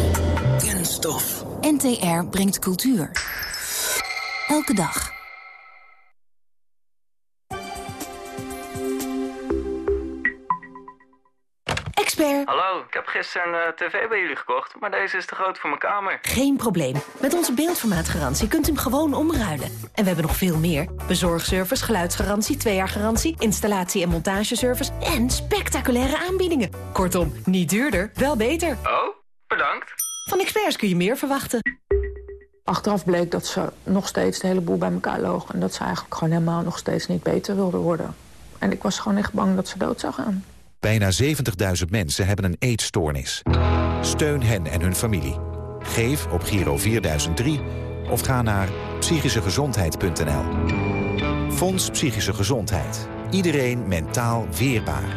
Kunststof. NTR brengt cultuur. Elke dag. Hallo, ik heb gisteren een uh, tv bij jullie gekocht, maar deze is te groot voor mijn kamer. Geen probleem. Met onze beeldformaatgarantie kunt u hem gewoon omruilen. En we hebben nog veel meer. Bezorgservice, geluidsgarantie, twee jaar garantie, installatie- en montageservice en spectaculaire aanbiedingen. Kortom, niet duurder, wel beter. Oh, bedankt. Van experts kun je meer verwachten. Achteraf bleek dat ze nog steeds de hele boel bij elkaar loog... en dat ze eigenlijk gewoon helemaal nog steeds niet beter wilde worden. En ik was gewoon echt bang dat ze dood zou gaan. Bijna 70.000 mensen hebben een eetstoornis. Steun hen en hun familie. Geef op Giro 4003 of ga naar psychischegezondheid.nl. Fonds Psychische Gezondheid. Iedereen mentaal weerbaar.